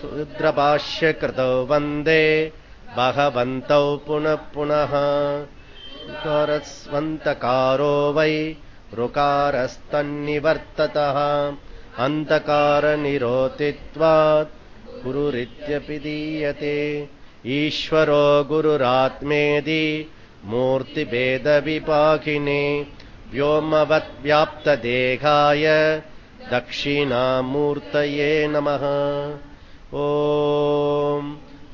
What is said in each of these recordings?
शूद्रभाष्यकृतौ वन्दे। भगवन्तौ पुनः पुनः। कारस्वन्तकारो वै ऋकारस्तन्निवर्ततः। अन्तकारनिरोतित्वात् गुरुरित्यपि दीयते। ईश्वरो गुरुरात्मेदि मूर्तिभेदविपाकिने व्योमवद्व्याप्तदेहाय दक्षिणामूर्तये नमः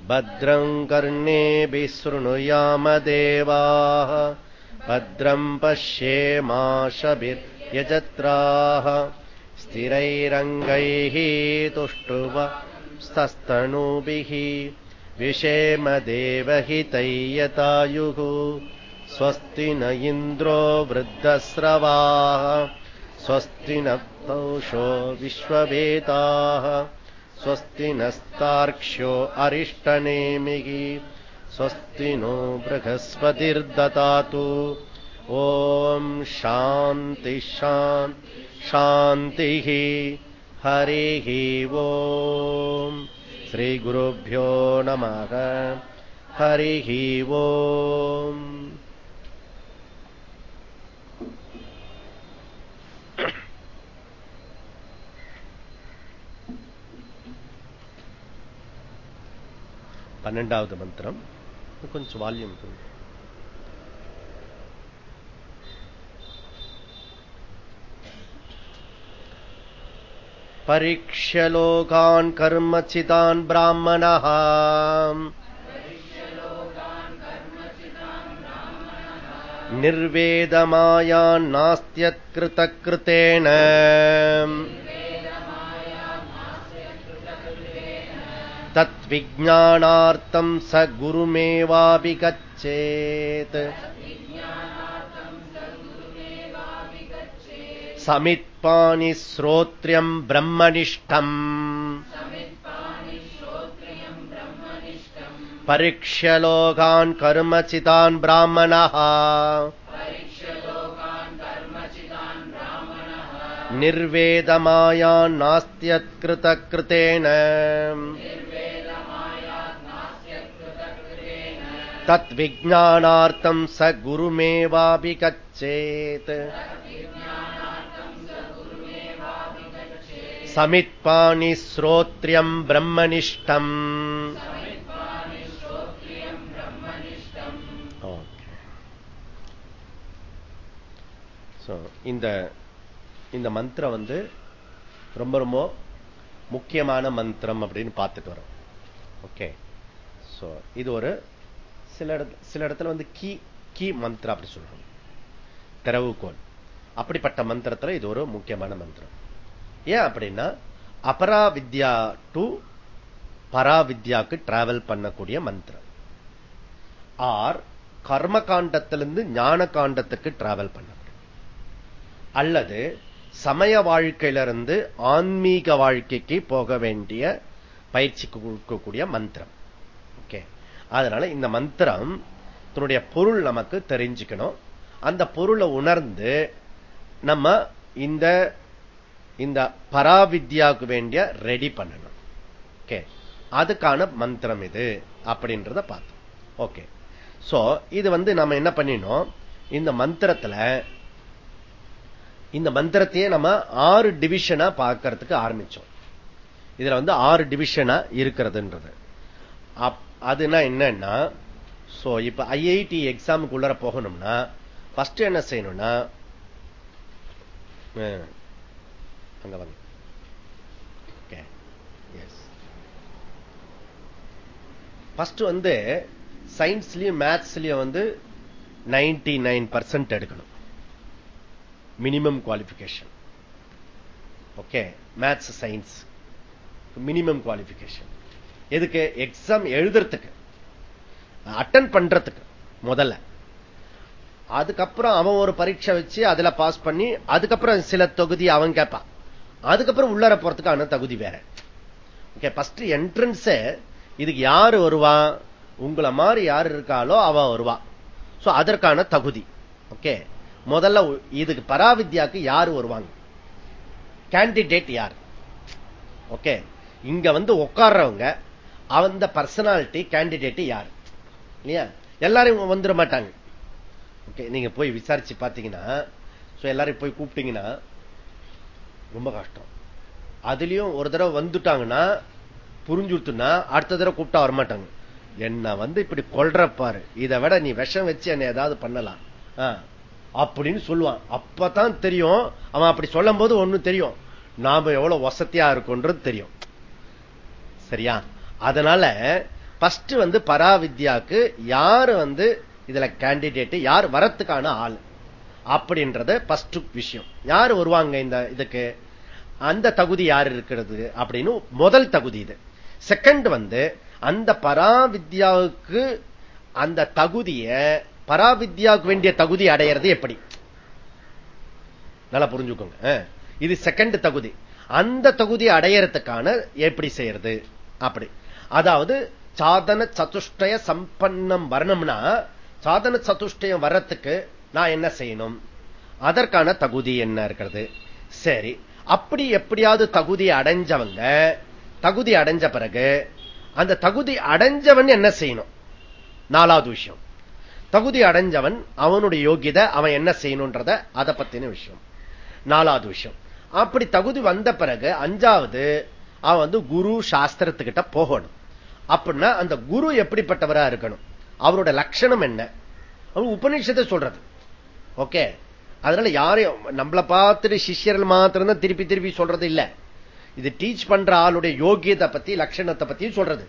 भद्रम् कर्णेभिः शृणुयामदेवाः भद्रम् पश्येमाशभिर्यजत्राः स्थिरैरङ्गैः तुष्टुवस्तस्तनूभिः विषेमदेवहितैयतायुः स्वस्ति न इन्द्रो वृद्धस्रवाः स्वस्ति न पौषो विश्ववेताः स्वस्ति नस्तार्क्ष्यो अरिष्टनेमिः स्वस्ति नो बृहस्पतिर्दतातु ॐ शान्ति शान्तिः। हरिः ॐ श्रीगुरुभ्यो नमः। हरिः ॐ பன்னெண்டாவது மந்திரம். கொஞ்சம் வால்யூம் பரீட்ச லோகான் கர்மச்சிதான் பிராமணா निर्वेदमायान्नास्त्यत्कृतकृतेन तत्विज्ञानार्थम् स गुरुमेवाभिगच्छेत् समित्पानि श्रोत्र्यम् ब्रह्मनिष्ठम् परीक्ष्य लोकान् कर्मचितान् ब्राह्मणः निर्वेदमायान्नास्त्यत्कृतकृतेन तत्विज्ञानार्थम् स गुरुमेवाभिगच्छेत् समित्पानि श्रोत्र्यम् ब्रह्मनिष्ठम् இந்த இந்த மந்திரம் வந்து ரொம்ப ரொம்ப முக்கியமான மந்திரம் அப்படின்னு பார்த்துட்டு வரோம் ஓகே சோ இது ஒரு சில சில இடத்துல வந்து கீ கீ மந்திரம் அப்படி சொல்றோம் திறவுகோல் அப்படிப்பட்ட மந்திரத்துல இது ஒரு முக்கியமான மந்திரம். ஏன் அப்படின்னா அபராவித்யா டு பராவித்யாக்கு டிராவல் பண்ணக்கூடிய மந்திரம். ஆர் கர்ம காண்டத்திலிருந்து ஞான காண்டத்துக்கு டிராவல் பண்ண அல்லது சமய வாழ்க்கையிலிருந்து ஆன்மீக வாழ்க்கைக்கு போக வேண்டிய பயிற்சி கொடுக்கக்கூடிய மந்திரம். அதனால இந்த மந்திரம் தன்னுடைய பொருள் நமக்கு தெரிஞ்சுக்கணும். அந்த பொருளை உணர்ந்து நம்ம இந்த இந்த பராவித்யாவுக்கு வேண்டிய ரெடி பண்ணணும். ஓகே அதுக்கான மந்திரம் இது அப்படின்றத பார்த்தோம். ஓகே சோ இது வந்து நம்ம என்ன பண்ணினோம்? இந்த மந்திரத்துல இந்த மந்திரத்தையே நம்ம ஆறு டிவிஷனா பார்க்கறதுக்கு ஆரம்பிச்சோம். இதுல வந்து ஆறு டிவிஷனா இருக்கிறதுன்றது. அதுனா என்னன்னா சோ இப்ப ஐஐடி எக்ஸாமுக்கு உள்ளர போகணும்னா ஃபர்ஸ்ட் என்ன செய்யணும்னா அங்க வாங்க. ஃபர்ஸ்ட் வந்து சயின்ஸ்லயும் மேத்ஸ்லயும் வந்து நைன்டி நைன் பர்சன்ட் எடுக்கணும். Minimum qualification okay maths science minimum qualification எதுக்கு? எக்ஸாம் எழுதுறதுக்கு. அட்டன் பண்றதுக்கு முதல்ல. அதுக்கப்புறம் அவன் ஒரு பரீட்சை வச்சு அதுல பாஸ் பண்ணி அதுக்கப்புறம் சில தொகுதி அவன் கேட்பான். அதுக்கப்புறம் உள்ளர போறதுக்கான தகுதி வேற. ஓகே ஃபர்ஸ்ட் என்ட்ரன்ஸ் இதுக்கு யாரு வருவா? உங்களை மாதிரி யாரு இருக்காளோ அவ வருவா. சோ அதற்கான தகுதி. ஓகே முதல்ல இதுக்கு பராவித்யாக்கு யாரு வருவாங்க? கேண்டிடேட் யார்? ஓகே இங்க வந்து உட்கார்றவங்க அந்த பர்சனாலிட்டி கேண்டிடேட் யார்? இல்லையா? எல்லாரும் வந்துட மாட்டாங்க. ஓகே நீங்க போய் விசாரிச்சு பாத்தீங்கன்னா எல்லாரும் போய் கூப்பிட்டீங்கன்னா ரொம்ப கஷ்டம். அதுலயும் ஒரு தடவை வந்துட்டாங்கன்னா புரிஞ்சுட்டுனா அடுத்த தடவை கூப்பிட்டா வரமாட்டாங்க. என்ன வந்து இப்படி கொள்றப்பாரு பாரு. இதை விட நீ விஷம் வச்சு என்ன ஏதாவது பண்ணலாம். அப்படின்னு சொல்லுவான். அப்பதான் தெரியும். அவன் அப்படி சொல்லும் போது ஒன்னும் தெரியும். நாம எவ்வளவு வசதியா இருக்கும்ன்றது தெரியும். சரியா? அதனால பஸ்ட் வந்து பராவித்யாக்கு யாரு வந்து இதுல கேண்டிடேட் யார் வரத்துக்கான ஆள் அப்படின்றத பஸ்ட் விஷயம். யார் வருவாங்க இந்த இதுக்கு? அந்த தகுதி யார் இருக்கிறது அப்படின்னு முதல் தகுதி இது. செகண்ட் வந்து அந்த பராவித்யாவுக்கு அந்த தகுதிய பராவித்யாவுக்கு வேண்டிய தகுதி அடையிறது எப்படி? நல்லா புரிஞ்சுக்கோங்க. இது செகண்ட் தகுதி. அந்த தகுதி அடையறதுக்கான எப்படி செய்யறது? அப்படி. அதாவது சாதன சதுஷ்டய சம்பன்னம் வரணும்னா சாதன சதுஷ்டயம் வர்றதுக்கு நான் என்ன செய்யணும்? அதற்கான தகுதி என்ன இருக்கிறது? சரி அப்படி எப்படியாவது தகுதி அடைஞ்சவங்க தகுதி அடைஞ்ச பிறகு அந்த தகுதி அடைஞ்சவன் என்ன செய்யணும்? நாலாவது விஷயம். தகுதி அடைஞ்சவன் அவனுடைய யோகியதை அவன் என்ன செய்யணும்ன்றத அதை பத்தின விஷயம். நாலாவது விஷயம். அப்படி தகுதி வந்த பிறகு அஞ்சாவது அவன் வந்து குரு சாஸ்திரத்துக்கிட்ட போகணும். அப்படின்னா அந்த குரு எப்படிப்பட்டவரா இருக்கணும்? அவரோட லட்சணம் என்ன? அவன் உபநிஷத்தை சொல்றது. ஓகே? அதனால யாரையும் நம்மளை பார்த்துட்டு சிஷியர்கள் மாத்திரம்தான் திருப்பி திருப்பி சொல்றது இல்ல. இது டீச் பண்ற ஆளுடைய யோகியத்தை பத்தி லட்சணத்தை பத்தியும் சொல்றது.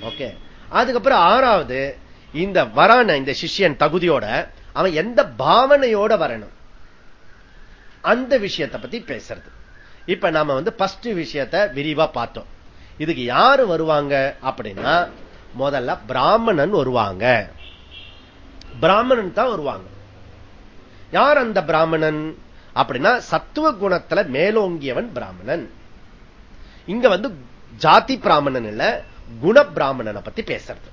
ஓகே? அதுக்கப்புறம் ஆறாவது இந்த வரான இந்த சிஷியன் தகுதியோட அவன் எந்த பாவனையோட வரணும்? அந்த விஷயத்தை பத்தி பேசுறது. இப்ப நாம வந்து பஸ்ட் விஷயத்தை விரிவா பார்த்தோம். இதுக்கு யாரு வருவாங்க அப்படின்னா முதல்ல பிராமணன் வருவாங்க. பிராமணன் தான் வருவாங்க. யார் அந்த பிராமணன் அப்படின்னா சத்துவ குணத்துல மேலோங்கியவன் பிராமணன். இங்க வந்து ஜாதி பிராமணன் இல்ல குண பிராமணனை பத்தி பேசுறது.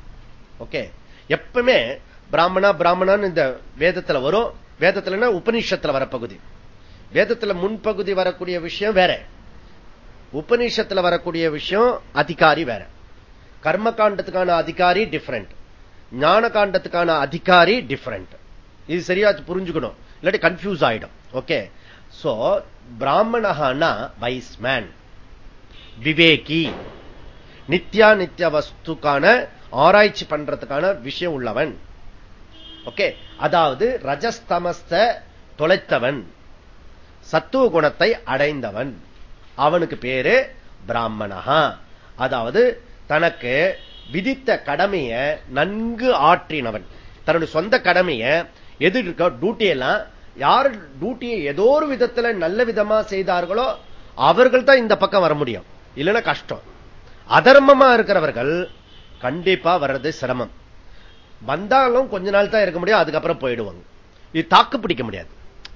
ஓகே? எப்பவுமே பிராமணா பிராமணன் இந்த வேதத்துல வரும். வேதத்துலன்னா உபநிஷத்துல வர பகுதி. வேதத்துல முன்பகுதி வரக்கூடிய விஷயம் வேற. உபநிஷத்துல வரக்கூடிய விஷயம் அதிகாரி வேற. கர்ம காண்டத்துக்கான அதிகாரி டிஃபரெண்ட் ஞான காண்டத்துக்கான அதிகாரி டிஃபரெண்ட் இது சரியா புரிஞ்சுக்கணும். இல்லாட்டி கன்ஃபியூஸ் ஆயிடும். ஓகே சோ பிராமணகானா வைஸ் மேன் விவேகி. நித்யா நித்ய வஸ்துக்கான ஆராய்ச்சி பண்றதுக்கான விஷயம் உள்ளவன். ஓகே அதாவது ரஜஸ்தமஸ்த தொலைத்தவன். சத்துவ குணத்தை அடைந்தவன். அவனுக்கு பேரு பிராமணஹா. அதாவது தனக்கு விதித்த கடமைய நன்கு ஆற்றினவன். தன்னுடைய சொந்த கடமைய எது இருக்க டியூட்டி எல்லாம் யார் டியூட்டியை ஏதோ ஒரு விதத்துல நல்ல விதமா செய்தார்களோ அவர்கள் தான் இந்த பக்கம் வர முடியும். இல்லைன்னா கஷ்டம். அதர்மமா இருக்கிறவர்கள் கண்டிப்பா வர்றது சிரமம். வந்தாலும் கொஞ்ச நாள் தான் இருக்க முடியும் அதுக்கப்புறம் போயிடுவாங்க. இது தாக்கு பிடிக்க முடியாது.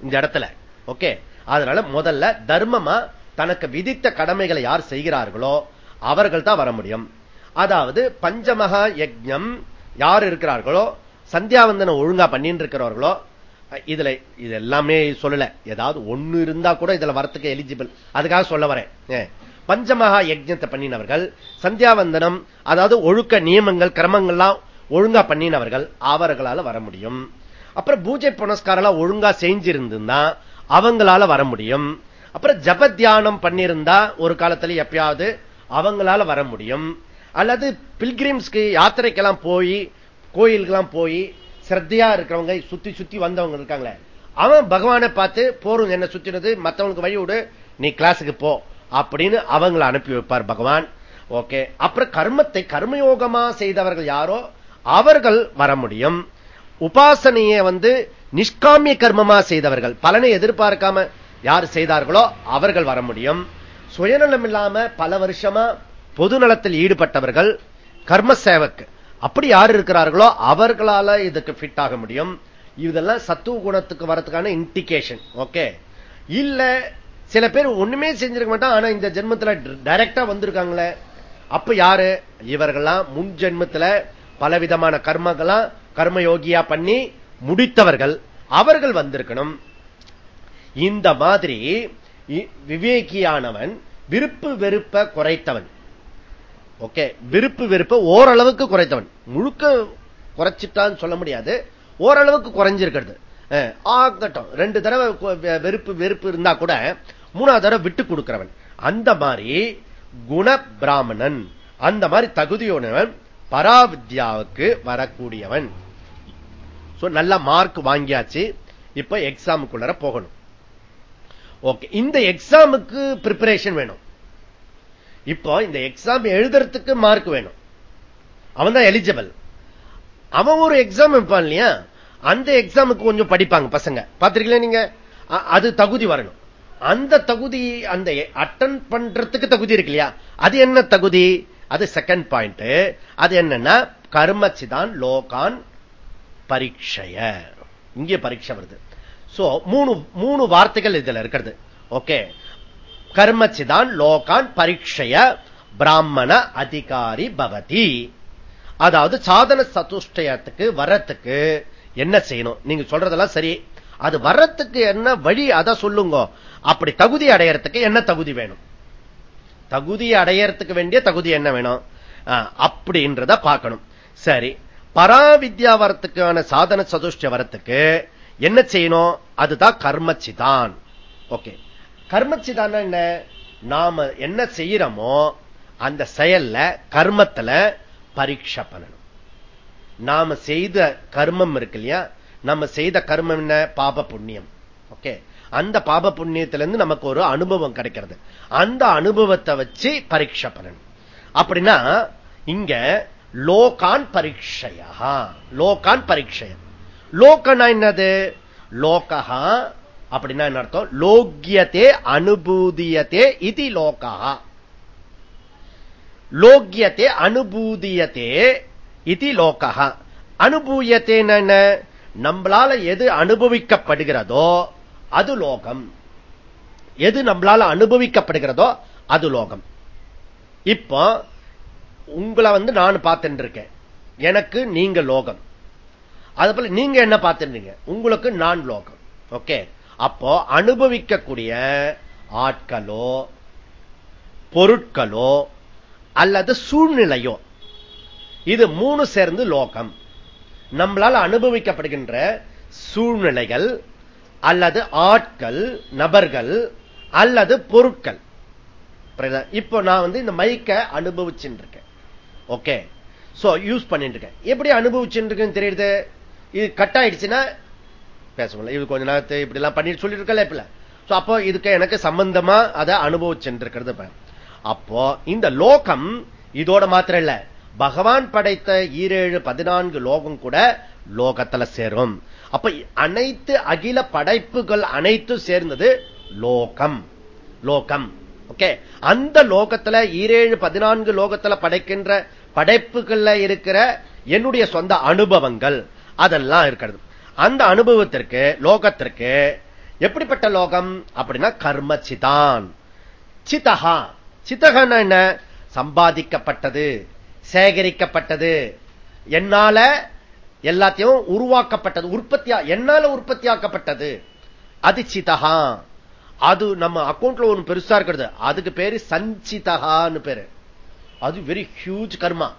இந்த இடத்துல. ஓகே? அதனால முதல்ல தர்மமா தனக்கு விதித்த கடமைகளை யார் செய்கிறார்களோ அவர்கள் தான் வர முடியும். அதாவது பஞ்சமகா யஜ்யம் யார் இருக்கிறார்களோ சந்தியாவந்தனம் ஒழுங்கா பண்ணிட்டு இருக்கிறவர்களோ இதுல இது எல்லாமே சொல்லல. ஏதாவது ஒண்ணு இருந்தா கூட இதுல வரத்துக்கு எலிஜிபிள் அதுக்காக சொல்ல வரேன். பஞ்சமகா யஜ்யத்தை பண்ணினவர்கள் சந்தியாவந்தனம் அதாவது ஒழுக்க நியமங்கள் கிரமங்கள்லாம் ஒழுங்கா பண்ணினவர்கள் அவர்களால வர முடியும். அப்புறம் பூஜை புனஸ்காரெல்லாம் ஒழுங்கா செஞ்சிருந்தா அவங்களால வர முடியும். அப்புறம் ஜப தியானம் ஒரு காலத்துல எப்பயாவது அவங்களால வர முடியும். அல்லது பில்கிரிம்ஸ்க்கு யாத்திரைக்கெல்லாம் போய் கோயிலுக்கெல்லாம் போய் சிரத்தையா இருக்கிறவங்க சுத்தி சுத்தி வந்தவங்க இருக்காங்களே அவன் பகவானை பார்த்து போரும் என்ன சுத்தினது மத்தவங்களுக்கு வழி விடு நீ கிளாஸுக்கு போ அப்படின்னு அவங்களை அனுப்பி வைப்பார் பகவான். ஓகே. அப்புறம் கர்மத்தை கர்மயோகமா செய்தவர்கள் யாரோ அவர்கள் வர முடியும். உபாசனையை வந்து நிஷ்காமிய கர்மமா செய்தவர்கள். பலனை எதிர்பார்க்காம யார் செய்தார்களோ அவர்கள் வர முடியும். சுயநலம் இல்லாம பல வருஷமா பொது நலத்தில் ஈடுபட்டவர்கள் கர்ம சேவக்கு. அப்படி யார் இருக்கிறார்களோ அவர்களால இதுக்கு ஃபிட் ஆக முடியும். இதெல்லாம் சத்துவ குணத்துக்கு வரதுக்கான இண்டிகேஷன் ஓகே இல்ல சில பேர் ஒண்ணுமே செஞ்சிருக்க மாட்டான் ஆனா இந்த ஜென்மத்துல டைரக்டா வந்திருக்காங்களே. அப்ப யாரு? இவர்கள்லாம் முன் ஜென்மத்துல பலவிதமான கர்மங்களாம் கர்மயோகியா பண்ணி முடித்தவர்கள். அவர்கள் வந்திருக்கணும். இந்த மாதிரி விவேகியானவன் விருப்பு வெறுப்ப குறைத்தவன். ஓகே விருப்பு வெறுப்ப ஓரளவுக்கு குறைத்தவன். முழுக்க குறைச்சிட்டான்னு சொல்ல முடியாது. ஓரளவுக்கு குறைஞ்சிருக்கிறது. ஆகட்டும். ரெண்டு தடவை வெறுப்பு வெறுப்பு இருந்தா கூட மூணாவது தடவை விட்டு கொடுக்கிறவன். அந்த மாதிரி குண பிராமணன் அந்த மாதிரி தகுதியுடையவன் பராவித்யாவுக்கு வரக்கூடியவன். நல்ல மார்க் வாங்கியாச்சு. இப்ப எக்ஸாமுக்குள்ளர போகணும். ஓகே. இந்த எக்ஸாமுக்கு பிரிப்பரேஷன் வேணும். இப்போ இந்த எக்ஸாம் எழுதுறதுக்கு மார்க் வேணும். அவன் தான் எலிஜிபிள் அவன் ஒரு எக்ஸாம் வைப்பான் இல்லையா? அந்த எக்ஸாமுக்கு கொஞ்சம் படிப்பாங்க பசங்க. பாத்திருக்கீங்களா நீங்க? அது தகுதி வரணும். அந்த தகுதி அந்த அட்டன் பண்றதுக்கு தகுதி இருக்கு இல்லையா? அது என்ன தகுதி? அது செகண்ட் பாயிண்ட் அது என்னன்னா கர்மச்சிதான் லோகான் பரீட்சைய. இங்கே பரீட்சை வருது. சோ மூணு மூணு வார்த்தைகள் இதுல இருக்கிறது. ஓகே கர்மச்சிதான் லோகான் பரீட்சைய பிராமண அதிகாரி பவதி. அதாவது சாதன சதுஷ்டயத்துக்கு வரத்துக்கு என்ன செய்யணும்? நீங்க சொல்றதெல்லாம் சரி. அது வர்றதுக்கு என்ன வழி அதை சொல்லுங்க. அப்படி தகுதி அடையறதுக்கு என்ன தகுதி வேணும்? தகுதி அடையறதுக்கு வேண்டிய தகுதி என்ன வேணும்? அப்படின்றத பார்க்கணும். சரி. பராவித்யா வரத்துக்கான சாதன சதுஷ்ட வரத்துக்கு என்ன செய்யணும்? அதுதான் கர்மச்சிதான். ஓகே கர்மச்சிதான் என்ன? நாம என்ன செய்யறோமோ அந்த செயல்ல கர்மத்துல பரீட்சை பண்ணணும். நாம செய்த கர்மம் இருக்கு இல்லையா? நம்ம செய்த கர்மம் என்ன? பாப புண்ணியம். ஓகே அந்த பாப புண்ணியத்திலிருந்து நமக்கு ஒரு அனுபவம் கிடைக்கிறது. அந்த அனுபவத்தை வச்சு பரீட்சை பண்ணணும். அப்படின்னா இங்க லோகான் பரீட்சையா? லோகான் பரீட்சை லோகனா என்னது? லோகா அப்படின்னா என்ன அர்த்தம்? லோக்கியத்தே அனுபூதியத்தே இது லோகா லோக்கியத்தே அனுபூதியத்தே இது லோகா அனுபூயத்தேன்னு நம்மளால எது அனுபவிக்கப்படுகிறதோ அது லோகம். எது நம்மளால அனுபவிக்கப்படுகிறதோ அது லோகம். இப்போ உங்களை வந்து நான் பார்த்துட்டு இருக்கேன். எனக்கு நீங்க லோகம். அது போல நீங்க என்ன பார்த்துருந்தீங்க? உங்களுக்கு நான் லோகம். ஓகே? அப்போ அனுபவிக்கக்கூடிய ஆட்களோ பொருட்களோ அல்லது சூழ்நிலையோ இது மூணு சேர்ந்து லோகம். நம்மளால் அனுபவிக்கப்படுகின்ற சூழ்நிலைகள் அல்லது ஆட்கள் நபர்கள் அல்லது பொருட்கள். இப்போ நான் வந்து இந்த மைக்க அனுபவிச்சுட்டு இருக்கேன். ஓகே? சோ யூஸ் பண்ணிட்டு இருக்கேன். எப்படி அனுபவிச்சுட்டு இருக்கேன்னு தெரியுது? இது கட் ஆயிடுச்சுன்னா பேச முடியல இது கொஞ்ச நேரத்தை இப்படி எல்லாம் பண்ணிட்டு சொல்லிருக்கல இப்ப அப்போ இதுக்கு எனக்கு சம்பந்தமா அதை அனுபவிச்சுருக்கிறது இருக்கிறது அப்போ இந்த லோகம் இதோட மாத்திரம் இல்ல. பகவான் படைத்த ஈரேழு பதினான்கு லோகம் கூட லோகத்துல சேரும். அப்ப அனைத்து அகில படைப்புகள் அனைத்தும் சேர்ந்தது லோகம். லோகம். ஓகே? அந்த லோகத்துல ஈரேழு பதினான்கு லோகத்துல படைக்கின்ற படைப்புகள்ல இருக்கிற என்னுடைய சொந்த அனுபவங்கள். அதெல்லாம் இருக்கிறது. அந்த அனுபவத்திற்கு லோகத்திற்கு எப்படிப்பட்ட லோகம்? அப்படின்னா கர்ம சிதான். சிதகா சித்தகன்னா என்ன? சம்பாதிக்கப்பட்டது சேகரிக்கப்பட்டது. என்னால எல்லாத்தையும் உருவாக்கப்பட்டது உற்பத்தியா என்னால உற்பத்தியாக்கப்பட்டது. அது சிதகா அது நம்ம அக்கௌண்ட்ல ஒண்ணு பெருசா இருக்கிறது. அதுக்கு பேரு சஞ்சிதகான்னு பேரு. அது வெரி ஹியூஜ் கர்மா.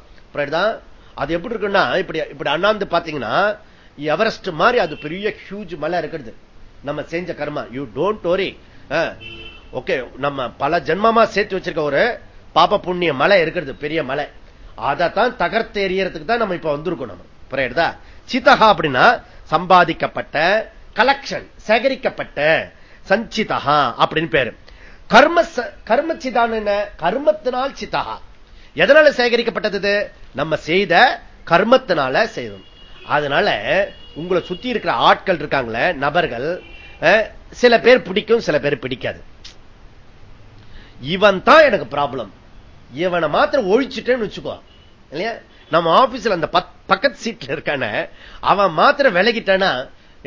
அது எப்படி இருக்குன்னா இப்படி இப்படி அண்ணாந்து பாத்தீங்கன்னா எவரெஸ்ட் மாதிரி அது பெரிய ஹியூஜ் மலை இருக்கிறது. நம்ம செஞ்ச கர்மா. யூ டோன்ட் ஓரி ஓகே நம்ம பல ஜென்மமா சேர்த்து வச்சிருக்க ஒரு பாப புண்ணிய மலை இருக்கிறது பெரிய மலை. அதைத்தான் தகர்த்து எரியறதுக்கு தான் நம்ம இப்ப வந்திருக்கோம் நம்ம. புரியுதா? சித்தகா அப்படின்னா சம்பாதிக்கப்பட்ட கலெக்ஷன் சேகரிக்கப்பட்ட சஞ்சிதகா அப்படின்னு பேரு. கர்ம கர்ம சிதான் என்ன? கர்மத்தினால் சித்தகா எதனால சேகரிக்கப்பட்டது நம்ம செய்த கர்மத்தினால செய்தோம். அதனால உங்களை சுத்தி இருக்கிற ஆட்கள் இருக்காங்களே நபர்கள் சில பேர் பிடிக்கும் சில பேர் பிடிக்காது. இவன் தான் எனக்கு ப்ராப்ளம் இவனை மாத்திரம் ஒழிச்சுட்டேன்னு வச்சுக்கோ. இல்லையா? நம்ம ஆபீஸ்ல அந்த பக்கத்து சீட்ல இருக்கான அவன் மாத்திரம் விலகிட்டானா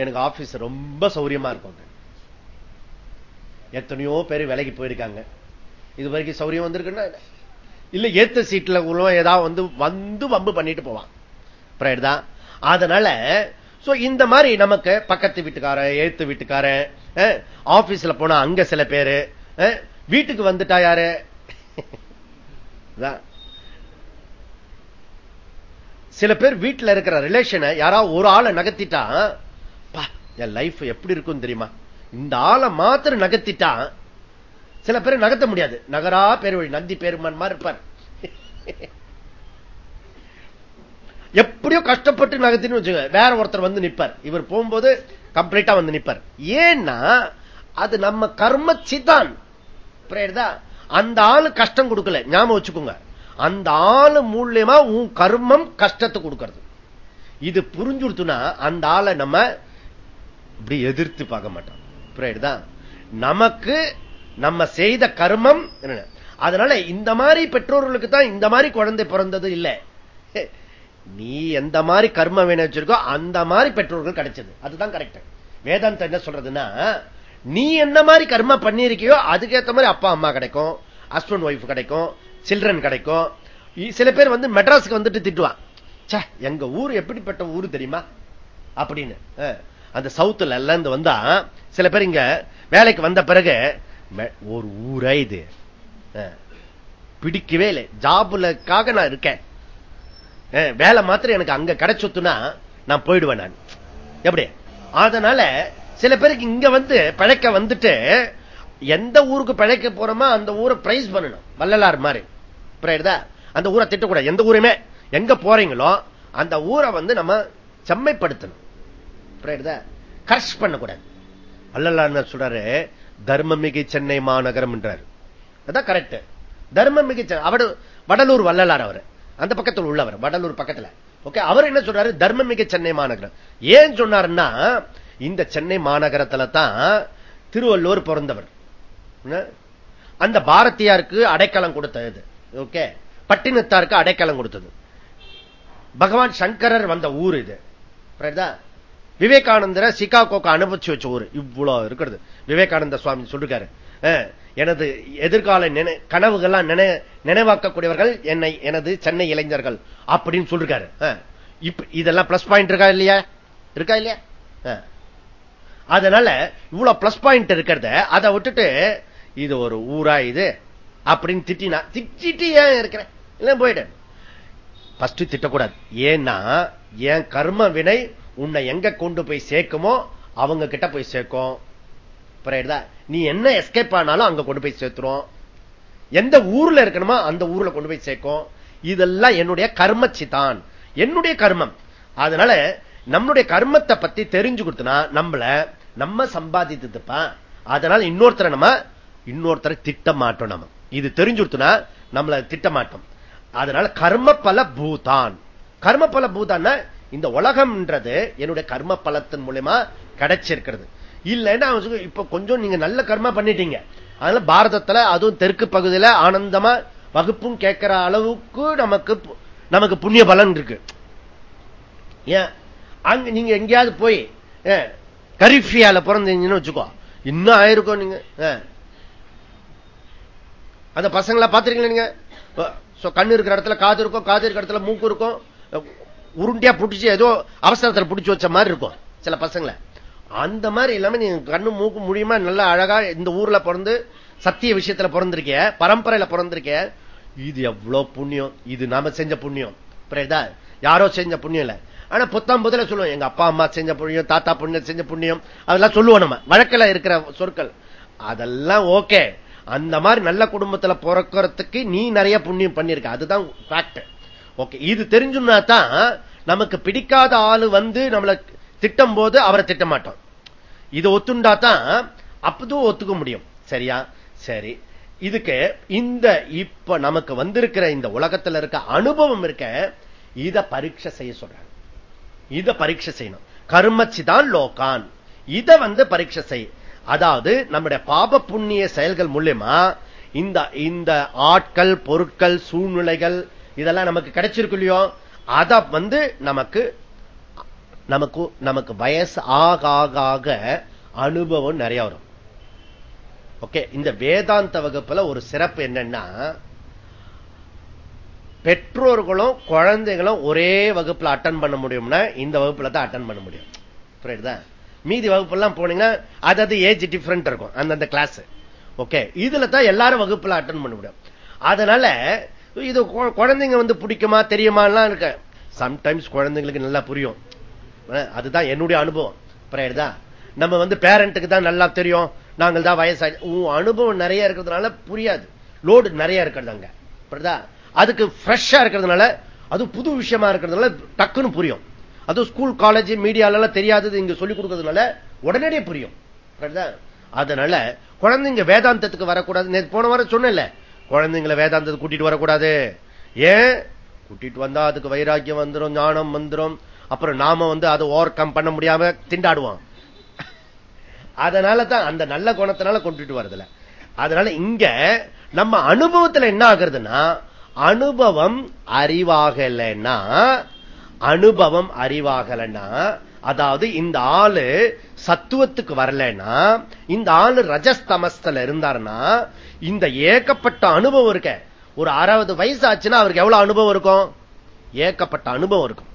எனக்கு ஆபீஸ் ரொம்ப சௌரியமா இருக்கும். எத்தனையோ பேர் விலகி போயிருக்காங்க. இது வரைக்கும் சௌரியம் வந்திருக்குன்னா இல்ல ஏத்த சீட்ல ஏதாவது வந்து வந்து வம்பு பண்ணிட்டு போவான். அதனால இந்த மாதிரி நமக்கு பக்கத்து வீட்டுக்காரன் ஏத்து வீட்டுக்காரன் ஆபீஸ்ல போனா அங்க சில பேரு வீட்டுக்கு வந்துட்டா யாரு? சில பேர் வீட்டுல இருக்கிற ரிலேஷனை யாராவது ஒரு ஆளை நகர்த்திட்டா என் லைஃப் எப்படி இருக்கும் தெரியுமா? இந்த ஆளை மாத்திரம் நகர்த்திட்டான் சில பேர் நகர்த்த முடியாது. நகரா பேர்வழி. நந்தி பேருமான் மாதிரி இருப்பார். எப்படியோ கஷ்டப்பட்டு நகர்த்தின்னு வச்சுங்க வேற ஒருத்தர் வந்து நிப்பார். இவர் போகும்போது கம்ப்ளீட்டா வந்து நிற்பார் ஏன்னா அது நம்ம கர்ம சிதான் அந்த ஆளு கஷ்டம் கொடுக்கல. ஞாபகம் வச்சுக்கோங்க. அந்த ஆளு மூலியமா உன் கர்மம் கஷ்டத்தை கொடுக்கிறது. இது புரிஞ்சுடுத்துனா அந்த ஆளை நம்ம இப்படி எதிர்த்து பார்க்க மாட்டோம். நமக்கு நம்ம செய்த கர்மம் அதனால இந்த மாதிரி பெற்றோர்களுக்கு தான் இந்த மாதிரி குழந்தை பிறந்தது இல்லை. நீ எந்த மாதிரி கர்ம வேணும் வச்சிருக்கோ அந்த மாதிரி பெற்றோர்கள் கிடைச்சது. அதுதான் கரெக்ட் வேதாந்தம் என்ன சொல்றதுன்னா நீ என்ன மாதிரி கர்ம பண்ணிருக்கியோ அதுக்கேற்ற மாதிரி அப்பா அம்மா கிடைக்கும் ஹஸ்பண்ட் ஒய்ஃப் கிடைக்கும் சில்ட்ரன் கிடைக்கும். சில பேர் வந்து மெட்ராஸுக்கு வந்துட்டு திட்டுவான் எங்க ஊர் எப்படிப்பட்ட ஊர் தெரியுமா? அப்படின்னு. அந்த சவுத்துல எல்லாம் வந்தா சில பேர் இங்க வேலைக்கு வந்த பிறகு ஒரு ஊரா இது. பிடிக்கவே இல்லை. ஜாபுலக்காக நான் இருக்கேன். வேலை மாத்திரம் எனக்கு அங்க கிடைச்சொத்துனா நான் போயிடுவேன் நான். எப்படி? அதனால சில பேருக்கு இங்க வந்து பிழைக்க வந்துட்டு எந்த ஊருக்கு பிழைக்க போறோமோ அந்த ஊரை பிரைஸ் பண்ணணும். வள்ளலார் மாதிரி. அந்த ஊரை திட்டக்கூடாது. எந்த ஊருமே? எங்க போறீங்களோ அந்த ஊரை வந்து நம்ம செம்மைப்படுத்தணும். கர்ஷ் பண்ணக்கூடாது. வள்ளலார் சொல்றாரு தர்மமிகு சென்னை மாநகரம் என்றார். அதான் கரெக்ட் தர்மமிகு அவர் வடலூர் வள்ளலார் அவர். அந்த பக்கத்தில் உள்ளவர் வடலூர் பக்கத்துல. ஓகே அவர் என்ன சொல்றாரு? தர்மமிகு சென்னை மாநகரம். ஏன் சொன்னாருன்னா இந்த சென்னை மாநகரத்துல தான் திருவள்ளூர் பிறந்தவர். அந்த பாரதியாருக்கு அடைக்கலம் கொடுத்தது. ஓகே பட்டினத்தாருக்கு அடைக்கலம் கொடுத்தது. பகவான் சங்கரர் வந்த ஊர் இது. விவேகானந்தர சிகாகோக்கு அனுபவிச்சு வச்ச ஊர். இவ்வளவு இருக்கிறது. விவேகானந்த சுவாமி சொல்லிருக்காரு. எனது எதிர்கால கனவுகள்லாம் நினைவாக்கக்கூடியவர்கள் என்னை எனது சென்னை இளைஞர்கள் அப்படின்னு சொல்லிருக்காரு. இதெல்லாம் பிளஸ் பாயிண்ட் இருக்கா இல்லையா? இருக்கா இல்லையா? அதனால இவ்வளவு பிளஸ் பாயிண்ட் இருக்கிறத அதை விட்டுட்டு இது ஒரு ஊரா இது அப்படின்னு திட்டினா திட்டிட்டு ஏன் இருக்கிறேன்? இல்ல போயிட்டேன். திட்டக்கூடாது. ஏன்னா என் கர்ம வினை உன்னை எங்க கொண்டு போய் சேர்க்குமோ அவங்க கிட்ட போய் சேர்க்கும். நீ என்ன எஸ்கேப் ஆனாலும் அங்க கொண்டு போய் சேர்த்துரும். எந்த ஊர்ல இருக்கணுமோ அந்த ஊர்ல கொண்டு போய் சேர்க்கும். இதெல்லாம் என்னுடைய கர்மச்சி தான். என்னுடைய கர்மம். அதனால நம்மளுடைய கர்மத்தை பத்தி தெரிஞ்சு கொடுத்தனா நம்மள நம்ம சம்பாதித்துப்பான் அதனால இன்னொருத்தரை நம்ம இன்னொருத்தரை திட்ட மாட்டோம் நம்ம. இது தெரிஞ்சு கொடுத்தனா நம்மள திட்ட மாட்டோம் அதனால கர்ம பல பூதான் கர்ம பல பூதான்னா இந்த உலகம்ன்றது என்னுடைய கர்ம பலத்தின் மூலயமா கிடைச்சிருக்கிறது. இல்லைன்னா இப்ப கொஞ்சம் நீங்க நல்ல கர்மா பண்ணிட்டீங்க. அதனால பாரதத்துல அதுவும் தெற்கு பகுதியில ஆனந்தமா வகுப்பும் கேட்கிற அளவுக்கு நமக்கு நமக்கு புண்ணிய பலன் இருக்கு. ஏன்? அங்க நீங்க எங்கேயாவது போய் கரிஃபியால பிறந்தீங்கன்னு வச்சுக்கோ. இன்னும் ஆயிருக்கும் நீங்க அந்த பசங்களை பாத்திருக்கீங்க நீங்க? கண்ணு இருக்கிற இடத்துல காது இருக்கும் காது இருக்கிற இடத்துல மூக்கு இருக்கும். உருண்டியா பிடிச்சி ஏதோ அவசரத்தில் பிடிச்சி வச்ச மாதிரி இருக்கும் சில பசங்களை. அந்த மாதிரி இல்லாம நீங்க கண்ணு மூக்கு முடியுமா நல்லா அழகா இந்த ஊர்ல பிறந்து சத்திய விஷயத்துல பிறந்திருக்க பரம்பரையில பிறந்திருக்க இது எவ்வளவு புண்ணியம் இது நாம செஞ்ச புண்ணியம். யாரோ செஞ்ச புண்ணியம் இல்ல. ஆனா புத்தம் புதுல சொல்லுவோம் எங்க அப்பா அம்மா செஞ்ச புண்ணியம் தாத்தா புண்ணியம் செஞ்ச புண்ணியம் அதெல்லாம் சொல்லுவோம் நம்ம. வழக்கில் இருக்கிற சொற்கள். அதெல்லாம் ஓகே. அந்த மாதிரி நல்ல குடும்பத்துல பிறக்கிறதுக்கு நீ நிறைய புண்ணியம் பண்ணிருக்க அதுதான் ஓகே இது தெரிஞ்சுன்னா தான் நமக்கு பிடிக்காத ஆளு வந்து நம்மளை திட்டம் போது அவரை திட்ட மாட்டோம் இது ஒத்துண்டா தான் அப்பதும் ஒத்துக்க முடியும். சரியா? சரி. இதுக்கு இந்த இப்ப நமக்கு வந்திருக்கிற இந்த உலகத்தில் இருக்க அனுபவம் இருக்க இத பரீட்சை செய்ய சொல்றாங்க. இதை பரீட்சை செய்யணும். கருமச்சி தான் லோகான். இதை வந்து பரீட்சை செய். அதாவது நம்முடைய பாப புண்ணிய செயல்கள் மூலியமா இந்த இந்த ஆட்கள் பொருட்கள் சூழ்நிலைகள் இதெல்லாம் நமக்கு கிடைச்சிருக்கு இல்லையோ? அத வந்து நமக்கு நமக்கு நமக்கு வயசு ஆக ஆக ஆக அனுபவம் நிறைய வரும். ஓகே இந்த வேதாந்த வகுப்புல ஒரு சிறப்பு என்னன்னா பெற்றோர்களும் குழந்தைகளும் ஒரே வகுப்புல அட்டன் பண்ண முடியும்னா இந்த வகுப்புல தான் அட்டன் பண்ண முடியும். புரியுதா? மீதி வகுப்பெல்லாம் போனீங்கன்னா அதாவது ஏஜ் டிஃபரெண்ட் இருக்கும் அந்தந்த கிளாஸ் ஓகே இதுல தான் எல்லாரும் வகுப்புல அட்டன் பண்ண முடியும். அதனால இது குழந்தைங்க வந்து பிடிக்குமா தெரியுமாலாம் இருக்க. சம்டைம்ஸ் குழந்தைங்களுக்கு நல்லா புரியும். அதுதான் என்னுடைய அனுபவம். புரியுதா நம்ம வந்து பேரண்ட்டுக்கு தான் நல்லா தெரியும். நாங்கள் தான் வயசாகி அனுபவம் நிறைய இருக்கிறதுனால புரியாது. லோடு நிறைய இருக்கிறது அங்க புரியுதா? அதுக்கு ஃப்ரெஷ்ஷா இருக்கிறதுனால அது புது விஷயமா இருக்கிறதுனால டக்குன்னு புரியும். அது ஸ்கூல் காலேஜ் மீடியால தெரியாதது இங்க சொல்லிக் கொடுக்கறதுனால உடனடியே புரியும். அதனால குழந்தைங்க வேதாந்தத்துக்கு வரக்கூடாது போன வாரம் சொன்ன குழந்தைங்களை வேதாந்தத்தை கூட்டிட்டு வரக்கூடாது. ஏன்? கூட்டிட்டு வந்தா அதுக்கு வைராக்கியம் வந்துடும் ஞானம் வந்துடும் அப்புறம் நாம வந்து அதை ஓவர் கம் பண்ண முடியாம திண்டாடுவோம் அதனால தான் அந்த நல்ல குணத்தினால கொண்டுட்டு வரதுல அதனால இங்க நம்ம அனுபவத்துல என்ன ஆகுறதுன்னா அனுபவம் அறிவாகலைன்னா அனுபவம் அறிவாகலன்னா அதாவது இந்த ஆளு சத்துவத்துக்கு வரலன்னா இந்த ஆளு ரஜஸ்தமஸ்தல இருந்தாருன்னா இந்த ஏகப்பட்ட அனுபவம் இருக்க. ஒரு அறுபது வயசு ஆச்சுன்னா அவருக்கு எவ்வளவு அனுபவம் இருக்கும்? ஏகப்பட்ட அனுபவம் இருக்கும்.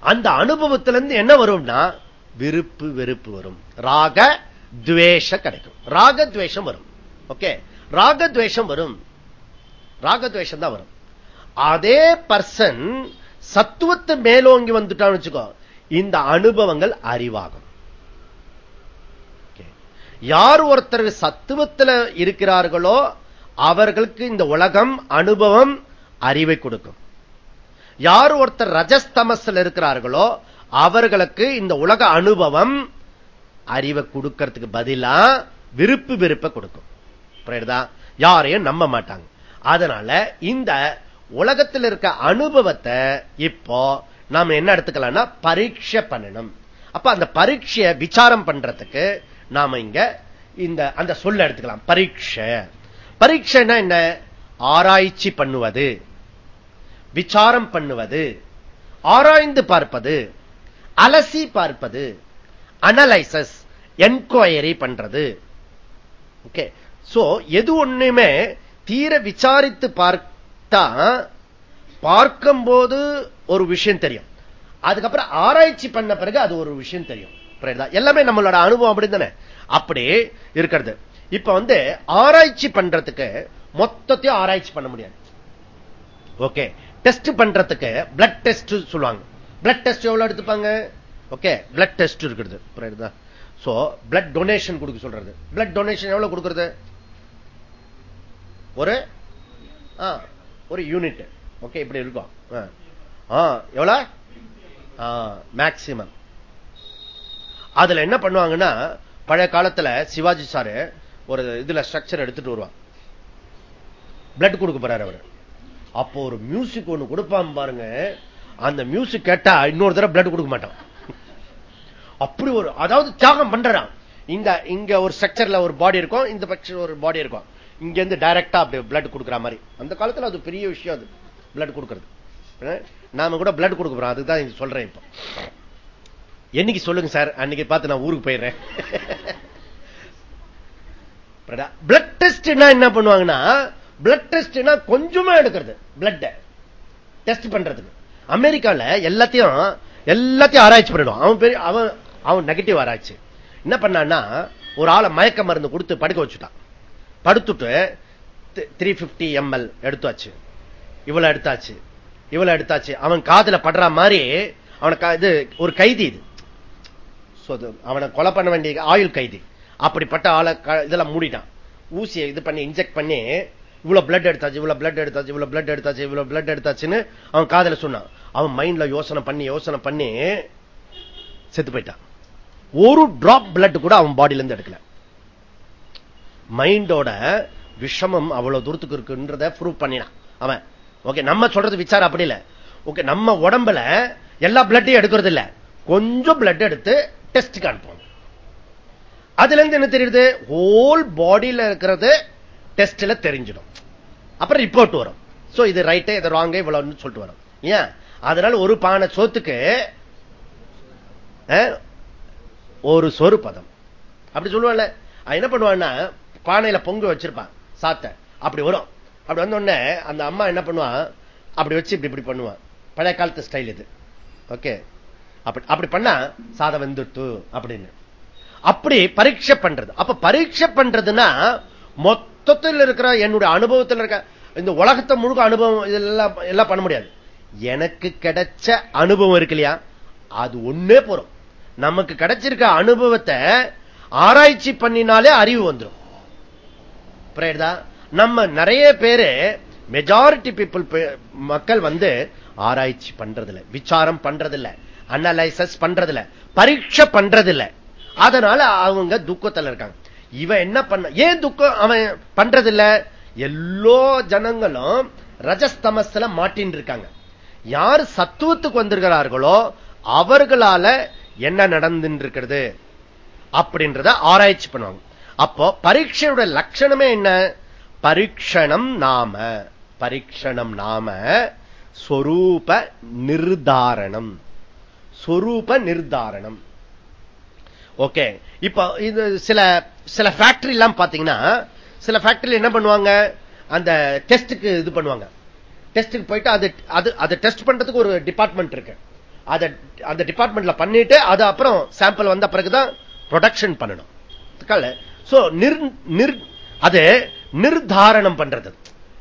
அந்த அனுபவத்திலிருந்து என்ன வரும்னா விருப்பு வெறுப்பு வரும். ராக துவேஷ கிடைக்கும். ராக துவேஷம் வரும். ஓகே? ராக துவேஷம் வரும். ராகத்வேஷம் தான் வரும். அதே பர்சன் சத்துவத்தை மேலோங்கி வந்துட்டான்னு வச்சுக்கோ. இந்த அனுபவங்கள் அறிவாகும். யார் ஒருத்தர் சத்துவத்தில் இருக்கிறார்களோ அவர்களுக்கு இந்த உலகம் அனுபவம் அறிவை கொடுக்கும். யார் ஒருத்தர் ரஜஸ்தமஸ்ல இருக்கிறார்களோ அவர்களுக்கு இந்த உலக அனுபவம் அறிவை கொடுக்கிறதுக்கு பதிலா விருப்பு விருப்ப கொடுக்கும். யாரையும் நம்ப மாட்டாங்க. அதனால இந்த உலகத்தில் இருக்க அனுபவத்தை இப்போ நாம என்ன எடுத்துக்கலாம்னா பரீட்சை பண்ணணும். அப்ப அந்த பரீட்சைய விசாரம் பண்றதுக்கு நாம இங்க இந்த அந்த சொல்ல எடுத்துக்கலாம். பரீட்சை. பரீட்சைனா என்ன? ஆராய்ச்சி பண்ணுவது. விசாரம் பண்ணுவது. ஆராய்ந்து பார்ப்பது. அலசி பார்ப்பது. அனலைசஸ் என்கொயரி பண்றது. ஓகே சோ எது ஒண்ணுமே தீர விசாரித்து பார்த்தா பார்க்கும்போது ஒரு விஷயம் தெரியும். அதுக்கப்புறம் ஆராய்ச்சி பண்ண பிறகு அது ஒரு விஷயம் தெரியும். எல்லாமே நம்மளோட அனுபவம் அப்படி தானே? அப்படி இருக்கிறது. இப்ப வந்து ஆராய்ச்சி பண்றதுக்கு மொத்தத்தையும் ஆராய்ச்சி பண்ண முடியாது. ஓகே. டெஸ்ட் பண்றதுக்கு பிளட் டெஸ்ட் சொல்லுவாங்க. பிளட் டெஸ்ட் எவ்வளவு எடுத்துப்பாங்க? ஓகே. பிளட் டெஸ்ட் இருக்கிறது புரியுதா? சோ பிளட் டொனேஷன் கொடுக்க சொல்றது. பிளட் டொனேஷன் எவ்வளவு கொடுக்கிறது? ஒரு ஒரு யூனிட் ஓகே இப்படி இருக்கும். எவ்வளவு மேக்சிமம் அதுல என்ன பண்ணுவாங்கன்னா பழைய காலத்துல சிவாஜி சாரு ஒரு இதுல ஸ்ட்ரக்சர் எடுத்துட்டு வருவான் பிளட் கொடுக்க போறாரு அவர். அப்போ ஒரு மியூசிக் ஒண்ணு கொடுப்பான் பாருங்க. அந்த மியூசிக் கேட்டா இன்னொரு தடவை பிளட் கொடுக்க மாட்டான். அப்படி ஒரு அதாவது தியாகம் பண்றான். இங்க இங்க ஒரு ஸ்ட்ரக்சர்ல ஒரு பாடி இருக்கும் இந்த பட்சம் ஒரு பாடி இருக்கும். இங்க இருந்து டைரக்டா அப்படி பிளட் கொடுக்குற மாதிரி. அந்த காலத்துல அது பெரிய விஷயம் அது. பிளட் கொடுக்கறது. நாம கூட பிளட் கொடுக்க போறோம். அதுதான் சொல்றேன் இப்போ. என்னைக்கு சொல்லுங்க சார்? அன்னைக்கு பார்த்து நான் ஊருக்கு போயிடுறேன். பிளட் டெஸ்ட் என்ன பண்ணுவாங்கன்னா பிளட் டெஸ்ட்னா கொஞ்சமா எடுக்கிறது பிளட் டெஸ்ட் பண்றதுக்கு. அமெரிக்கால எல்லாத்தையும் எல்லாத்தையும் ஆராய்ச்சி பண்ணிடும் அவன் பெரிய அவன் அவன் நெகட்டிவ் ஆராய்ச்சி. என்ன பண்ணான்னா ஒரு ஆளை மயக்க மருந்து கொடுத்து படுக்க வச்சுட்டான். படுத்துட்டு த்ரீ பிப்டி எம்எல் எடுத்து வச்சு இவ்வளவு எடுத்தாச்சு இவ்வளவு எடுத்தாச்சு. அவன் காதல படுற மாதிரி அவனுக்கு இது ஒரு கைதி இது. அவனை கொலை பண்ண வேண்டிய ஆயுள் கைதி. அப்படிப்பட்ட ஆளை இதெல்லாம் மூடிட்டான். ஊசியை இது பண்ணி இன்ஜெக்ட் பண்ணி இவ்வளவு பிளட் எடுத்தாச்சு இவ்வளவு பிளட் எடுத்தாச்சு இவ்வளவு பிளட் எடுத்தாச்சு இவ்வளவு பிளட் எடுத்தாச்சுன்னு அவன் காதல சொன்னான். அவன் மைண்ட்ல யோசனை பண்ணி யோசனை பண்ணி செத்து போயிட்டான். ஒரு டிராப் பிளட் கூட அவன் பாடியில இருந்து எடுக்கல மைண்டோட விஷமம் அவ்வளவு தூரத்துக்கு இருக்குன்றத ப்ரூவ் பண்ணினான். அவன் ஓகே நம்ம சொல்றது விசாரம் அப்படி இல்ல. ஓகே நம்ம உடம்புல எல்லா பிளட்டையும் எடுக்கிறது இல்ல. கொஞ்சம் பிளட் எடுத்து டெஸ்ட் அனுப்போம் அதுல இருந்து என்ன தெரியுது? ஹோல் பாடியில இருக்கிறது டெஸ்ட்ல தெரிஞ்சிடும். அப்புறம் ரிப்போர்ட் வரும். சோ இது ரைட்டு இது ராங்கே இவ்வளவு சொல்லிட்டு வரும். ஏன்? அதனால ஒரு பானை சோத்துக்கு ஒரு சொரு பதம். அப்படி சொல்லுவான்ல. என்ன பண்ணுவான்னா பானையில பொங்கு வச்சிருப்பான் சாத்த. அப்படி வரும். அப்படி வந்த உடனே அந்த அம்மா என்ன பண்ணுவான் அப்படி வச்சு இப்படி இப்படி பண்ணுவான் பழைய காலத்து ஸ்டைல் இது. ஓகே அப்படி அப்படி பண்ணா சாதம் வெந்துட்டு அப்படின்னு. அப்படி பரீட்சை பண்றது. அப்ப பரீட்சை பண்றதுன்னா மொத்தத்தில் இருக்கிற என்னுடைய அனுபவத்தில் இருக்க இந்த உலகத்தை முழுக்க அனுபவம் இதெல்லாம் எல்லாம் பண்ண முடியாது. எனக்கு கிடைச்ச அனுபவம் இருக்கு இல்லையா? அது ஒன்னே போறோம். நமக்கு கிடைச்சிருக்க அனுபவத்தை ஆராய்ச்சி பண்ணினாலே அறிவு வந்துடும் நம்ம நிறைய பேரு மெஜாரிட்டி பீப்புள் மக்கள் வந்து ஆராய்ச்சி பண்றதில்ல விசாரம் பண்றதில்ல அனலைசஸ் பண்றதில்ல பரீட்சை பண்றதில்ல. அதனால அவங்க துக்கத்தில் இருக்காங்க. இவன் என்ன பண்ண ஏன் துக்கம் அவன் பண்றதில்ல? எல்லோ ஜனங்களும் ரஜஸ்தமஸ்ல மாட்டின் இருக்காங்க. யார் சத்துவத்துக்கு வந்திருக்கிறார்களோ அவர்களால என்ன நடந்துட்டு இருக்கிறது? அப்படின்றத ஆராய்ச்சி பண்ணுவாங்க. அப்போ பரீட்சையோட லட்சணமே என்ன? பரீட்சணம் நாம. பரீட்சணம் நாம ஸ்வரூப நிர்தாரணம். ஸ்வரூப நிர்தாரணம். ஓகே. இப்ப இது சில சில ஃபேக்டரி எல்லாம் பாத்தீங்கன்னா சில ஃபேக்டரி என்ன பண்ணுவாங்க? அந்த டெஸ்டுக்கு இது பண்ணுவாங்க. டெஸ்டுக்கு போயிட்டு அது அது அதை டெஸ்ட் பண்றதுக்கு ஒரு டிபார்ட்மெண்ட் இருக்கு. அந்த டிபார்ட்மெண்ட்ல பண்ணிட்டு அது அப்புறம் சாம்பிள் வந்த பிறகுதான் ப்ரொடக்ஷன் பண்ணணும். அது நிர்தாரணம் பண்றது.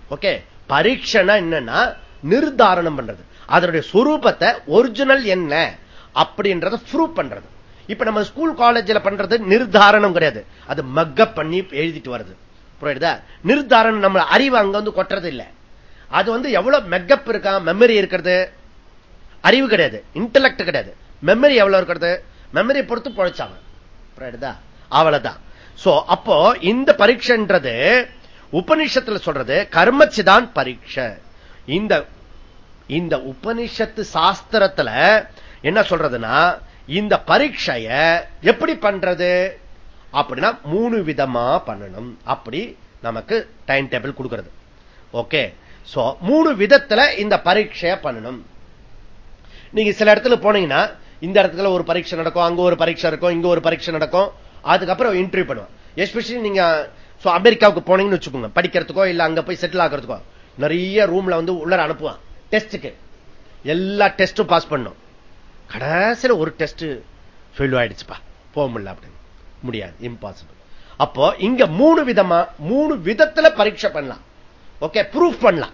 ஓகே பரீட்சைனா என்னன்னா நிர்தாரணம் பண்றது. அதனுடைய சுரூபத்தை ஒரிஜினல் என்ன அப்படின்றத ப்ரூவ் பண்றது. இப்ப நம்ம ஸ்கூல் காலேஜில் பண்றது நிர்தாரணம் கிடையாது. அது மக்க பண்ணி எழுதிட்டு வருது புரியுதா? நிர்தாரணம் நம்ம அறிவு அங்க வந்து கொட்டுறது இல்லை. அது வந்து எவ்வளவு மெக்கப் இருக்கா மெமரி இருக்கிறது? அறிவு கிடையாது. இன்டலெக்ட் கிடையாது. மெமரி எவ்வளவு இருக்கிறது? மெமரி பொறுத்து பொழைச்சாங்க அவ்வளவுதான். சோ அப்போ இந்த பரீட்சைன்றது உபனிஷத்துல சொல்றது கர்மச்சிதான் பரீட்சை. இந்த இந்த உபனிஷத்து சாஸ்திரத்துல என்ன சொல்றதுன்னா இந்த பரீட்சைய எப்படி பண்றது? அப்படின்னா மூணு விதமா பண்ணணும். அப்படி நமக்கு டைம் டேபிள் கொடுக்கிறது. ஓகே? சோ மூணு விதத்துல இந்த பரீட்சைய பண்ணணும். நீங்க சில இடத்துல போனீங்கன்னா இந்த இடத்துல ஒரு பரீட்சை நடக்கும் அங்க ஒரு பரீட்சை இருக்கும் இங்க ஒரு பரீட்சை நடக்கும் அதுக்கப்புறம் இன்டர்வியூ பண்ணுவோம். எஸ்பெஷலி நீங்க அமெரிக்காவுக்கு போனீங்கன்னு வச்சுக்கோங்க. படிக்கிறதுக்கோ இல்ல அங்க போய் செட்டில் ஆகிறதுக்கோ நிறைய ரூம்ல வந்து உள்ள அனுப்புவான் டெஸ்டுக்கு எல்லா டெஸ்டும் பாஸ் பண்ணும். கடைசியில் ஒரு டெஸ்ட் ஃபெயில் ஆயிடுச்சுப்பா. போக முடியல அப்படின்னு. முடியாது. இம்பாசிபிள் அப்போ இங்க மூணு விதமா மூணு விதத்துல பரீட்சை பண்ணலாம். ஓகே ப்ரூஃப் பண்ணலாம்.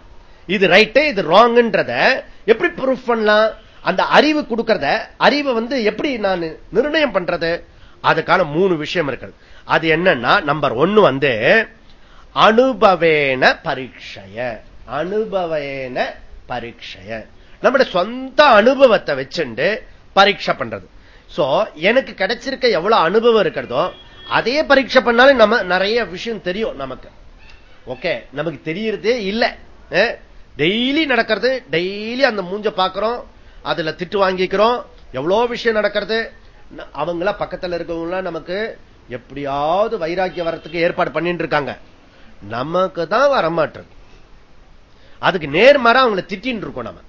இது ரைட்டு இது ராங்ன்றத எப்படி ப்ரூஃப் பண்ணலாம்? அந்த அறிவு கொடுக்கறத அறிவை வந்து எப்படி நான் நிர்ணயம் பண்றது? அதுக்கான மூணு விஷயம் இருக்கிறது அது என்னன்னா நம்பர் ஒன்னு வந்து அனுபவேன பரீட்சைய. அனுபவேன பரீட்சைய. நம்முடைய சொந்த அனுபவத்தை வச்சுண்டு பரீட்சை பண்றது. சோ எனக்கு கிடைச்சிருக்க எவ்வளவு அனுபவம் இருக்கிறதோ அதே பரீட்சை பண்ணாலும் நம்ம நிறைய விஷயம் தெரியும் நமக்கு. ஓகே நமக்கு தெரியறதே இல்லை. டெய்லி நடக்கிறது டெய்லி அந்த மூஞ்ச பாக்குறோம் அதுல திட்டு வாங்கிக்கிறோம் எவ்வளோ விஷயம் நடக்கிறது அவங்கள பக்கத்தில் இருக்கவங்களாம் நமக்கு எப்படியாவது வைராக்கிய வரத்துக்கு ஏற்பாடு பண்ணிட்டு இருக்காங்க. நமக்கு தான் வரமாட்டது அதுக்கு நேர்மாறா அவங்களை திட்டின்னு இருக்கோம் நம்ம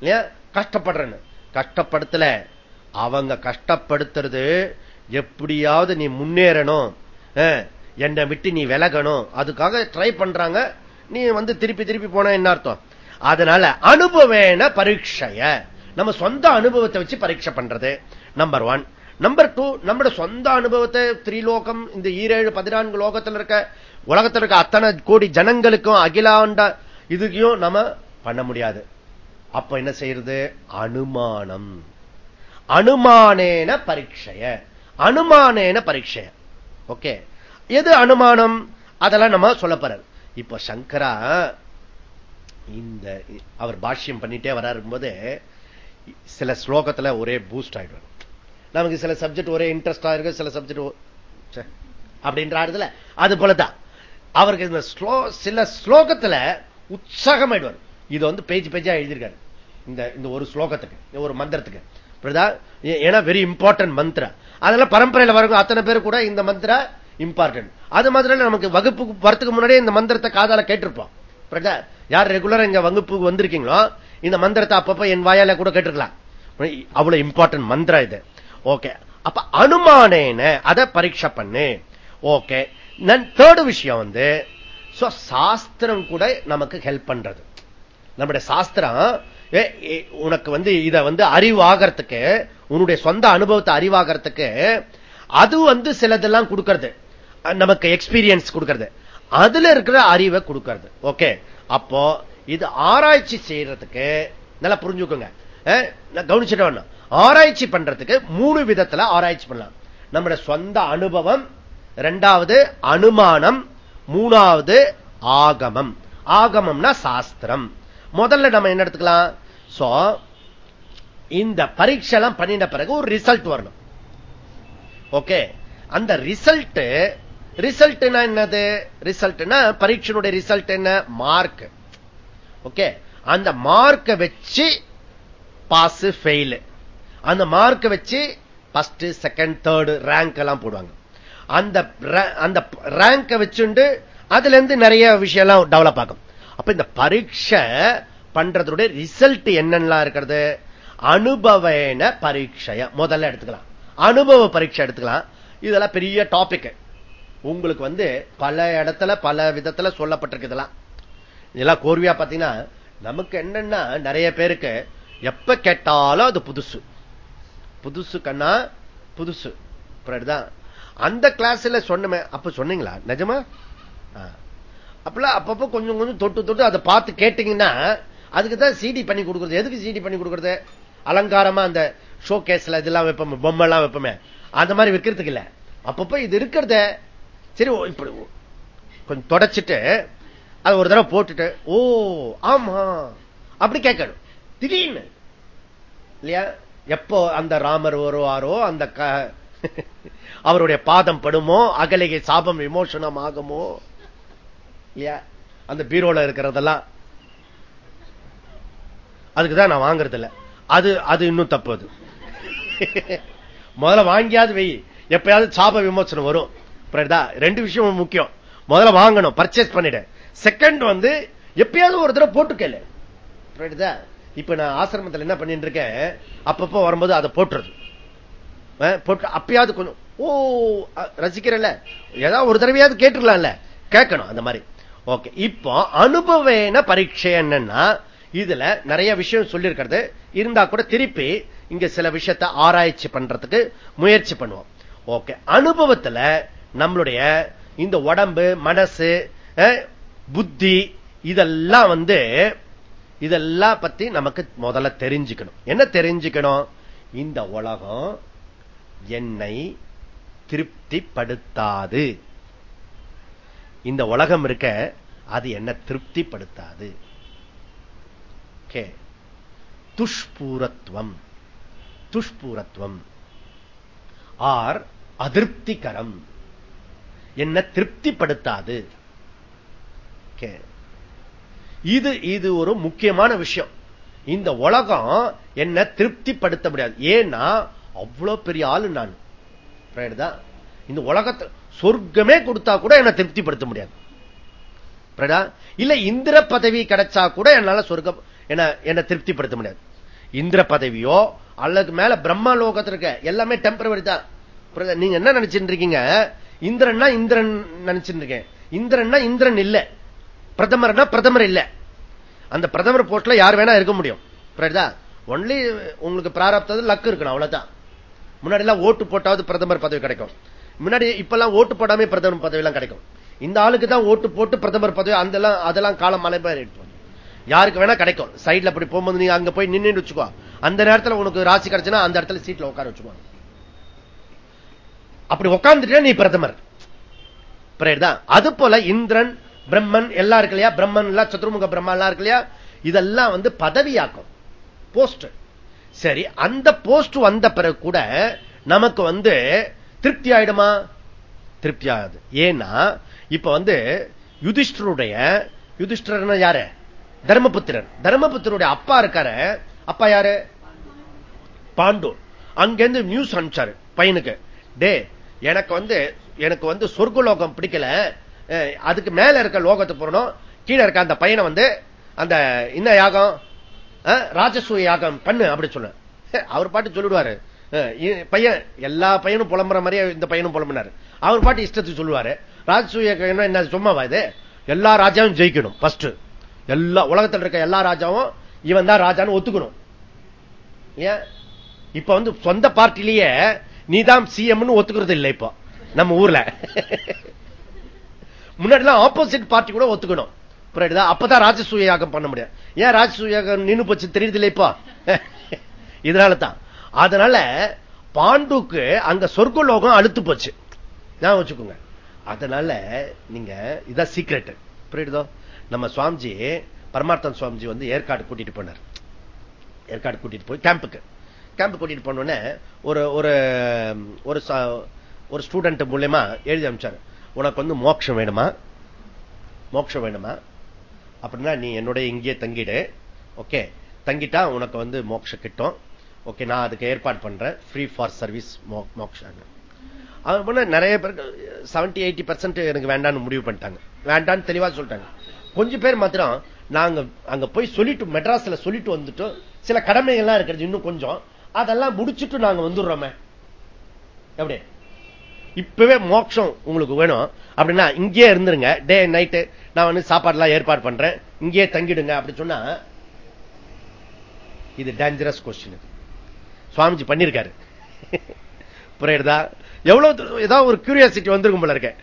இல்லையா? கஷ்டப்படுறேன்னு. கஷ்டப்படுத்தல. அவங்க கஷ்டப்படுத்துறது எப்படியாவது நீ முன்னேறணும். என்னை விட்டு நீ விலகணும். அதுக்காக ட்ரை பண்றாங்க. நீ வந்து திருப்பி திருப்பி போன என்ன அர்த்தம்? அதனால அனுபவேன பரீட்சைய. நம்ம சொந்த அனுபவத்தை வச்சு பரீட்சை பண்றது. நம்பர் ஒன் நம்பர் டூ நம்மளோட சொந்த அனுபவத்தை திரிலோகம் இந்த ஈரேழு பதினான்கு லோகத்தில் இருக்க உலகத்தில் இருக்க அத்தனை கோடி ஜனங்களுக்கும் அகிலாண்ட இதுக்கும் நம்ம பண்ண முடியாது. அப்ப என்ன செய்யறது? அனுமானம். அனுமானேன பரீட்சைய. அனுமானேன பரீட்சைய. ஓகே. எது அனுமானம்? அதெல்லாம் நம்ம சொல்ல இப்ப சங்கரா இந்த அவர் பாஷ்யம் பண்ணிட்டே வராருக்கும்போது சில ஸ்லோகத்துல ஒரே பூஸ்ட் ஆயிடுவார். நமக்கு சில சப்ஜெக்ட் ஒரே இன்ட்ரெஸ்டா இருக்கு சில சப்ஜெக்ட் அப்படின்றாருல அது போலதான். அவருக்கு இந்த சில ஸ்லோகத்துல உற்சாகம் ஆயிடுவார் இது வந்து பேஜ் பேஜா எழுதியிருக்காரு. இந்த இந்த ஒரு ஸ்லோகத்துக்கு ஒரு மந்திரத்துக்கு. ஏன்னா வெரி இம்பார்ட்டன்ட் மந்திர அதெல்லாம் பரம்பரையில் வரும் அத்தனை பேர் கூட இந்த மந்திர இம்பார்ட்டன்ட் அது மாதிரி நமக்கு வகுப்புக்கு வரத்துக்கு முன்னாடியே இந்த மந்திரத்தை காதால கேட்டிருப்போம். யார் ரெகுலரா இங்க வகுப்புக்கு வந்திருக்கீங்களோ இந்த மந்திரத்தை அப்பப்ப என் வாயால கூட கேட்டிருக்கலாம். அவ்வளவு இம்பார்ட்டன்ட் மந்திரம் இது. ஓகே அப்ப அனுமானேன அதை பரீட்சை பண்ணு. ஓகே தேர்டு விஷயம் வந்து சாஸ்திரம் கூட நமக்கு ஹெல்ப் பண்றது. நம்முடைய சாஸ்திரம் உனக்கு வந்து இத வந்து அறிவாகிறதுக்கு உன்னுடைய சொந்த அனுபவத்தை அறிவாகிறதுக்கு அது வந்து சிலதெல்லாம் கொடுக்கறது. நமக்கு எக்ஸ்பீரியன்ஸ் கொடுக்கறது. அதுல இருக்கிற அறிவை கொடுக்கறது. ஓகே அப்போ இது ஆராய்ச்சி செய்யறதுக்கு நல்லா புரிஞ்சுக்கோங்க. கவனிச்சுட்டு ஆராய்ச்சி பண்றதுக்கு மூணு விதத்துல ஆராய்ச்சி பண்ணலாம். நம்முடைய சொந்த அனுபவம் ரெண்டாவது அனுமானம் மூணாவது ஆகமம். ஆகமம்னா சாஸ்திரம். முதல்ல நம்ம என்ன எடுத்துக்கலாம்? சோ இந்த பரீட்சை எல்லாம் பண்ணின பிறகு ஒரு ரிசல்ட் வரணும். ஓகே அந்த ரிசல்ட் ரிசல்ட்னா என்னது? ரிசல்ட்னா பரீட்சனுடைய ரிசல்ட் என்ன? மார்க் ஓகே அந்த மார்க்கை வச்சு பாஸ் ஃபெயிலு அந்த மார்க்கை வச்சு ஃபர்ஸ்ட் செகண்ட் தேர்டு ரேங்க் எல்லாம் போடுவாங்க. அந்த அந்த ரேங்கை வச்சுண்டு அதுல இருந்து நிறைய விஷயம் எல்லாம் டெவலப் ஆகும். அப்ப இந்த பரீட்சை பண்றதுடைய ரிசல்ட் என்னெல்லாம் இருக்கிறது? அனுபவன பரீட்சைய முதல்ல எடுத்துக்கலாம். அனுபவ பரீட்சை எடுத்துக்கலாம். இதெல்லாம் பெரிய டாபிக் உங்களுக்கு வந்து பல இடத்துல பல விதத்துல சொல்லப்பட்டிருக்கு இதெல்லாம். இதெல்லாம் கோர்வியா பாத்தீங்கன்னா நமக்கு என்னன்னா நிறைய பேருக்கு எப்ப கேட்டாலும் அது புதுசு. புதுசு கண்ணா புதுசு. அந்த கிளாஸ்ல சொன்னமே அப்ப சொன்னீங்களா? நிஜமா? அப்பெல்லாம் அப்பப்போ கொஞ்சம் கொஞ்சம் தொட்டு தொட்டு அதை பார்த்து கேட்டீங்கன்னா அதுக்கு தான் சிடி பண்ணி கொடுக்குறது. எதுக்கு சிடி பண்ணி கொடுக்குறது? அலங்காரமா அந்த ஷோ கேஸ்ல இதெல்லாம் வைப்போம் பொம்மை எல்லாம் வைப்போமே. அந்த மாதிரி வைக்கிறதுக்கு இல்ல. அப்பப்போ இது இருக்கிறத சரி இப்படி கொஞ்சம் தொடச்சிட்டு அது ஒரு தடவை போட்டுட்டு ஓ ஆமா. அப்படி கேட்கணும். திடீர்னு. இல்லையா? எப்போ அந்த ராமர் வருவாரோ அந்த அவருடைய பாதம் படுமோ அகலிகை சாபம் விமோசனம் ஆகுமோ? இல்லையா? அந்த பீரோல இருக்கிறதெல்லாம். அதுக்குதான் நான் வாங்குறது இல்ல அது அது இன்னும் தப்பு அது. முதல்ல வாங்கியாவது வெய் எப்பயாவது சாப விமோசனம் வரும். ரெண்டு விஷயம் முக்கியம். முதல்ல வாங்கணும் பர்ச்சேஸ் பண்ணிடு. செகண்ட் வந்து எப்பயாவது ஒரு தடவை போட்டுக்கல இப்ப நான் ஆசிரமத்தில் என்ன பண்ணிட்டு இருக்கேன்? அப்பப்போ வரும்போது அதை போட்டுறது. போட்டு அப்பயாவது கொஞ்சம் ஓ ரசிக்கிறல்ல ஏதாவது ஒரு தடவையாவது கேட்டுக்கலாம்ல கேட்கணும் அந்த மாதிரி. ஓகே இப்போ அனுபவேன பரீட்சை என்னன்னா இதுல நிறைய விஷயம் சொல்லியிருக்கிறது. இருந்தா கூட திருப்பி இங்க சில விஷயத்தை ஆராய்ச்சி பண்றதுக்கு முயற்சி பண்ணுவோம். ஓகே அனுபவத்துல நம்மளுடைய இந்த உடம்பு மனசு புத்தி இதெல்லாம் வந்து இதெல்லாம் பத்தி நமக்கு முதல்ல தெரிஞ்சுக்கணும். என்ன தெரிஞ்சுக்கணும்? இந்த உலகம் என்னை திருப்திப்படுத்தாது. இந்த உலகம் இருக்க அது என்ன திருப்திப்படுத்தாது. துஷ்பூரத்துவம் துஷ்பூரத்துவம் ஆர் அதிருப்திகரம். என்ன திருப்திப்படுத்தாது. இது இது ஒரு முக்கியமான விஷயம். இந்த உலகம் என்ன திருப்திப்படுத்த முடியாது. ஏன்னா அவ்வளவு பெரிய ஆளு நான். இந்த உலகத்தை சொர்க்கமே கொடுத்தா கூட என்ன திருப்திப்படுத்த முடியாது. இல்ல இந்திர பதவி கிடைச்சா கூட என்னால சொர்க்கம் என்ன திருப்திப்படுத்த முடியாது. இந்திர பதவியோ அல்லது மேல பிரம்மா லோகத்தில் இருக்க எல்லாமே டெம்பரவரி தான். நீங்க என்ன நினைச்சிட்டு இருக்கீங்க? இந்திரன்னா இந்திரன் நினைச்சிட்டு இருக்கேன். இந்திரன்னா இந்திரன் இல்லை. பிரதமர்னா பிரதமர் இல்ல. அந்த பிரதமர் போஸ்ட்ல யார் வேணா இருக்க முடியும். ஒன்லி உங்களுக்கு பிராரப்தது லக்கு இருக்கணும் அவ்வளவுதான். முன்னாடி எல்லாம் ஓட்டு போட்டாவது பிரதமர் பதவி கிடைக்கும். முன்னாடி இப்பெல்லாம் ஓட்டு போடாமே பிரதமர் பதவி எல்லாம் கிடைக்கும். இந்த ஆளுக்கு தான் ஓட்டு போட்டு பிரதமர் பதவி அந்த அதெல்லாம் காலம் மலை யாருக்கு வேணா கிடைக்கும். சைட்ல அப்படி போகும்போது நீங்க அங்க போய் நின்று வச்சுக்கோ. அந்த நேரத்தில் உனக்கு ராசி கிடைச்சுன்னா அந்த இடத்துல சீட்ல உட்கார வச்சுக்கோ. அப்படி உட்கார்ந்துட்டே நீ பிரதமர். தான் அது போல இந்திரன் பிரம்மன் எல்லாம் இருக்கு இல்லையா? பிரம்மன் எல்லாம் சத்ருமுக பிரம்மா எல்லாம் இருக்கு இல்லையா? இதெல்லாம் வந்து பதவியாக்கும். போஸ்ட் சரி அந்த போஸ்ட் வந்த பிறகு கூட நமக்கு வந்து திருப்தி ஆயிடுமா? திருப்தி ஆகாது. ஏன்னா இப்ப வந்து யுதிஷ்டருடைய யுதிஷ்டர் யாரு? தர்மபுத்திரன் தர்மபுத்திரருடைய அப்பா இருக்காரு. அப்பா யாரு? பாண்டு அங்கிருந்து நியூஸ் அனுப்பிச்சாரு பையனுக்கு. டே எனக்கு வந்து எனக்கு வந்து சொர்க்கலோகம் பிடிக்கல. அதுக்கு மேல இருக்க லோகத்து போறணும். கீழே இருக்க அந்த பையனை வந்து அந்த இந்த யாகம் அஹ், ராஜசூய யாகம் பண்ணு அப்படி சொன்ன. அவர் பாட்டு சொல்லிடுவாரு. இ- பையன் எல்லா பையனும் புலம்புற மாதிரியே இந்த பையனும் புலம்புனாரு. அவர் பாட்டு இஷ்டத்துக்கு சொல்லுவாரு. ராஜசூய என்ன சும்மாவா இது? எல்லா ராஜாவும் ஜெயிக்கணும் ஃபர்ஸ்ட் எல்லா உலகத்தில் இருக்க எல்லா ராஜாவும் இவன் தான் ராஜான்னு ஒத்துக்கணும். ஏன் இப்ப வந்து சொந்த பார்ட்டிலேயே நீதான் சிஎம்னு ஒத்துக்கிறது இல்லை இப்போ நம்ம ஊர்ல. முன்னாடிலாம் ஆப்போசிட் பார்ட்டி கூட ஒத்துக்கணும். புரியுதா அப்பதான் ராஜசூய யாகம் பண்ண முடியாது. ஏன் ராஜசூய யாகம் நின்று போச்சு தெரியுது இல்லை இப்போ? இதனால தான் அதனால பாண்டுக்கு அங்க சொர்க்க லோகம் அழுத்து போச்சு. நான் வச்சுக்கோங்க. அதனால நீங்க இதான் சீக்ரெட் புரியுதோ நம்ம சுவாமிஜி பரமார்த்தன் சுவாமிஜி வந்து ஏற்காடு கூட்டிட்டு போனார். ஏற்காடு கூட்டிட்டு போய் கேம்புக்கு கேம்ப் கூட்டிட்டு போனோடனே ஒரு ஒரு ஒரு ஒரு ஸ்டூடெண்ட் மூலியமா எழுதி அனுப்பிச்சாரு. உனக்கு வந்து மோட்சம் வேணுமா? மோட்சம் வேணுமா? அப்படின்னா நீ என்னுடைய இங்கேயே தங்கிடு. ஓகே தங்கிட்டா உனக்கு வந்து மோட்சம் கிட்டும். ஓகே நான் அதுக்கு ஏற்பாடு பண்றேன். ஃப்ரீ ஃபார் சர்வீஸ் மோக்ஷாங்க அவன் பண்ண நிறைய பேருக்கு செவன்டி எயிட்டி பர்சன்ட் எனக்கு வேண்டாம்னு முடிவு பண்ணிட்டாங்க. வேண்டாம்னு தெளிவா சொல்லிட்டாங்க. கொஞ்சம் பேர் மாத்திரம் நாங்க அங்க போய் சொல்லிட்டு மெட்ராஸ்ல சொல்லிட்டு வந்துட்டோம் சில கடமைகள்லாம் இருக்கிறது இன்னும் கொஞ்சம். அதெல்லாம் முடிச்சுட்டு நாங்க வந்துடுறோமே. எப்படி? இப்பவே மோட்சம் உங்களுக்கு வேணும். அப்படின்னா இங்கேயே இருந்துருங்க. டே நைட்டு நான் வந்து சாப்பாடுலாம் ஏற்பாடு பண்றேன். இங்கேயே தங்கிடுங்க அப்படி சொன்னா இது டேஞ்சரஸ் கொஸ்டின் சுவாமிஜி பண்ணிருக்காரு. புரியுதா? எவ்வளவு தூரம் ஏதாவது ஒரு கியூரியாசிட்டி வந்திருக்கும் போல இருக்க.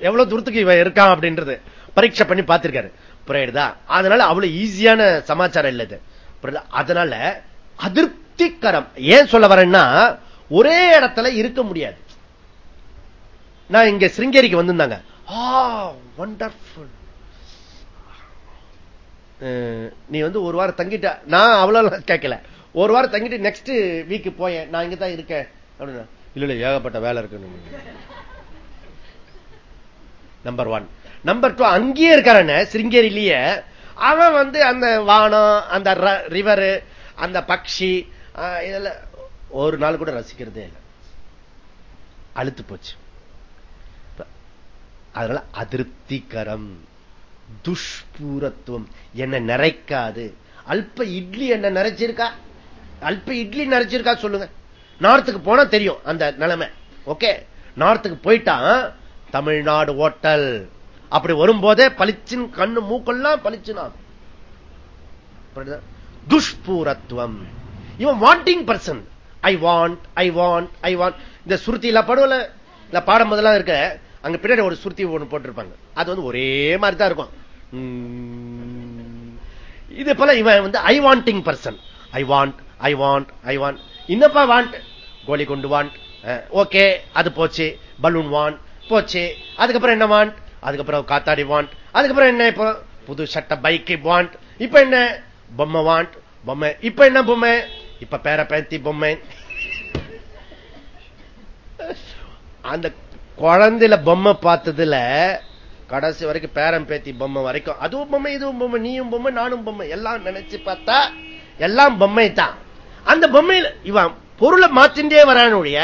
எவ்வளவு தூரத்துக்கு இவன் இருக்கான் அப்படின்றது. பரீட்சை பண்ணி பார்த்திருக்காரு. புரியுதா? அதனால அவ்வளவு ஈஸியான சமாச்சாரம் இல்லை இது. அதனால அதிருப்திகரம். ஏன் சொல்ல வரேன்னா ஒரே இடத்துல இருக்க முடியாது. நான் இங்க சிருங்கேரிக்கு வந்திருந்தாங்க. ஆ வண்டர்ஃபுல் நீ வந்து ஒரு வாரம் தங்கிட்ட நான் அவ்வளவு கேட்கல. ஒரு வாரம் தங்கிட்டு நெக்ஸ்ட் வீக் போயேன். நான் இங்கதான் இருக்கேன். அப்படின்னா இல்ல இல்ல ஏகப்பட்ட வேலை இருக்கு நம்பர் ஒன் நம்பர் டூ அங்கேயே இருக்கான சிருங்கேரியிலேயே. அவன் வந்து அந்த வானம் அந்த ரிவர் அந்த பக்ஷி இதெல்லாம் ஒரு நாள் கூட ரசிக்கிறதே இல்லை. அழுத்து போச்சு. அதனால அதிருப்திகரம் துஷ்பூரத்துவம். என்ன நிறைக்காது. அல்ப இட்லி என்ன நிறைச்சிருக்கா? அல்ப இட்லி நிறைச்சிருக்கா சொல்லுங்க. நார்த்துக்கு போனா தெரியும் அந்த நிலைமை. ஓகே? நார்த்துக்கு போயிட்டான் தமிழ்நாடு ஹோட்டல் அப்படி வரும்போதே பளிச்சின் கண்ணு மூக்கெல்லாம் பளிச்சுனா துஷ்பூரத்துவம். இவன் wanting person I want I want I want இந்த சுருத்தி இல்ல படுவல இல்ல பாடம் போதெல்லாம் இருக்க அங்க பின்னாடி ஒரு சுருத்தி ஒண்ணு போட்டிருப்பாங்க. அது வந்து ஒரே மாதிரி தான் இருக்கும் இது போல இவன் வந்து I wanting person I want I want I want இன்னப்பா want கோலி குண்டு வாண்ட் ஓகே அது போச்சு. பலூன் வாண்ட் போச்சு. அதுக்கப்புறம் என்ன வாண்ட் அதுக்கப்புறம் காத்தாடி வாண்ட் அதுக்கப்புறம் என்ன இப்போ? புது சட்ட பைக்கு வாண்ட் இப்ப என்ன? பொம்மை வாண்ட் பொம்மை. இப்ப என்ன பொம்மை? இப்ப பேர பேத்தி பொம்மை. அந்த குழந்தையில பொம்மை பார்த்ததுல கடைசி வரைக்கும் பேரம் பேத்தி பொம்மை வரைக்கும். அதுவும் பொம்மை இதுவும் பொம்மை நீயும் பொம்மை நானும் பொம்மை எல்லாம் நினைச்சு பார்த்தா எல்லாம் பொம்மை தான் அந்த பொம்மையில இவன் பொருளை மாத்தின்றே வரானுடைய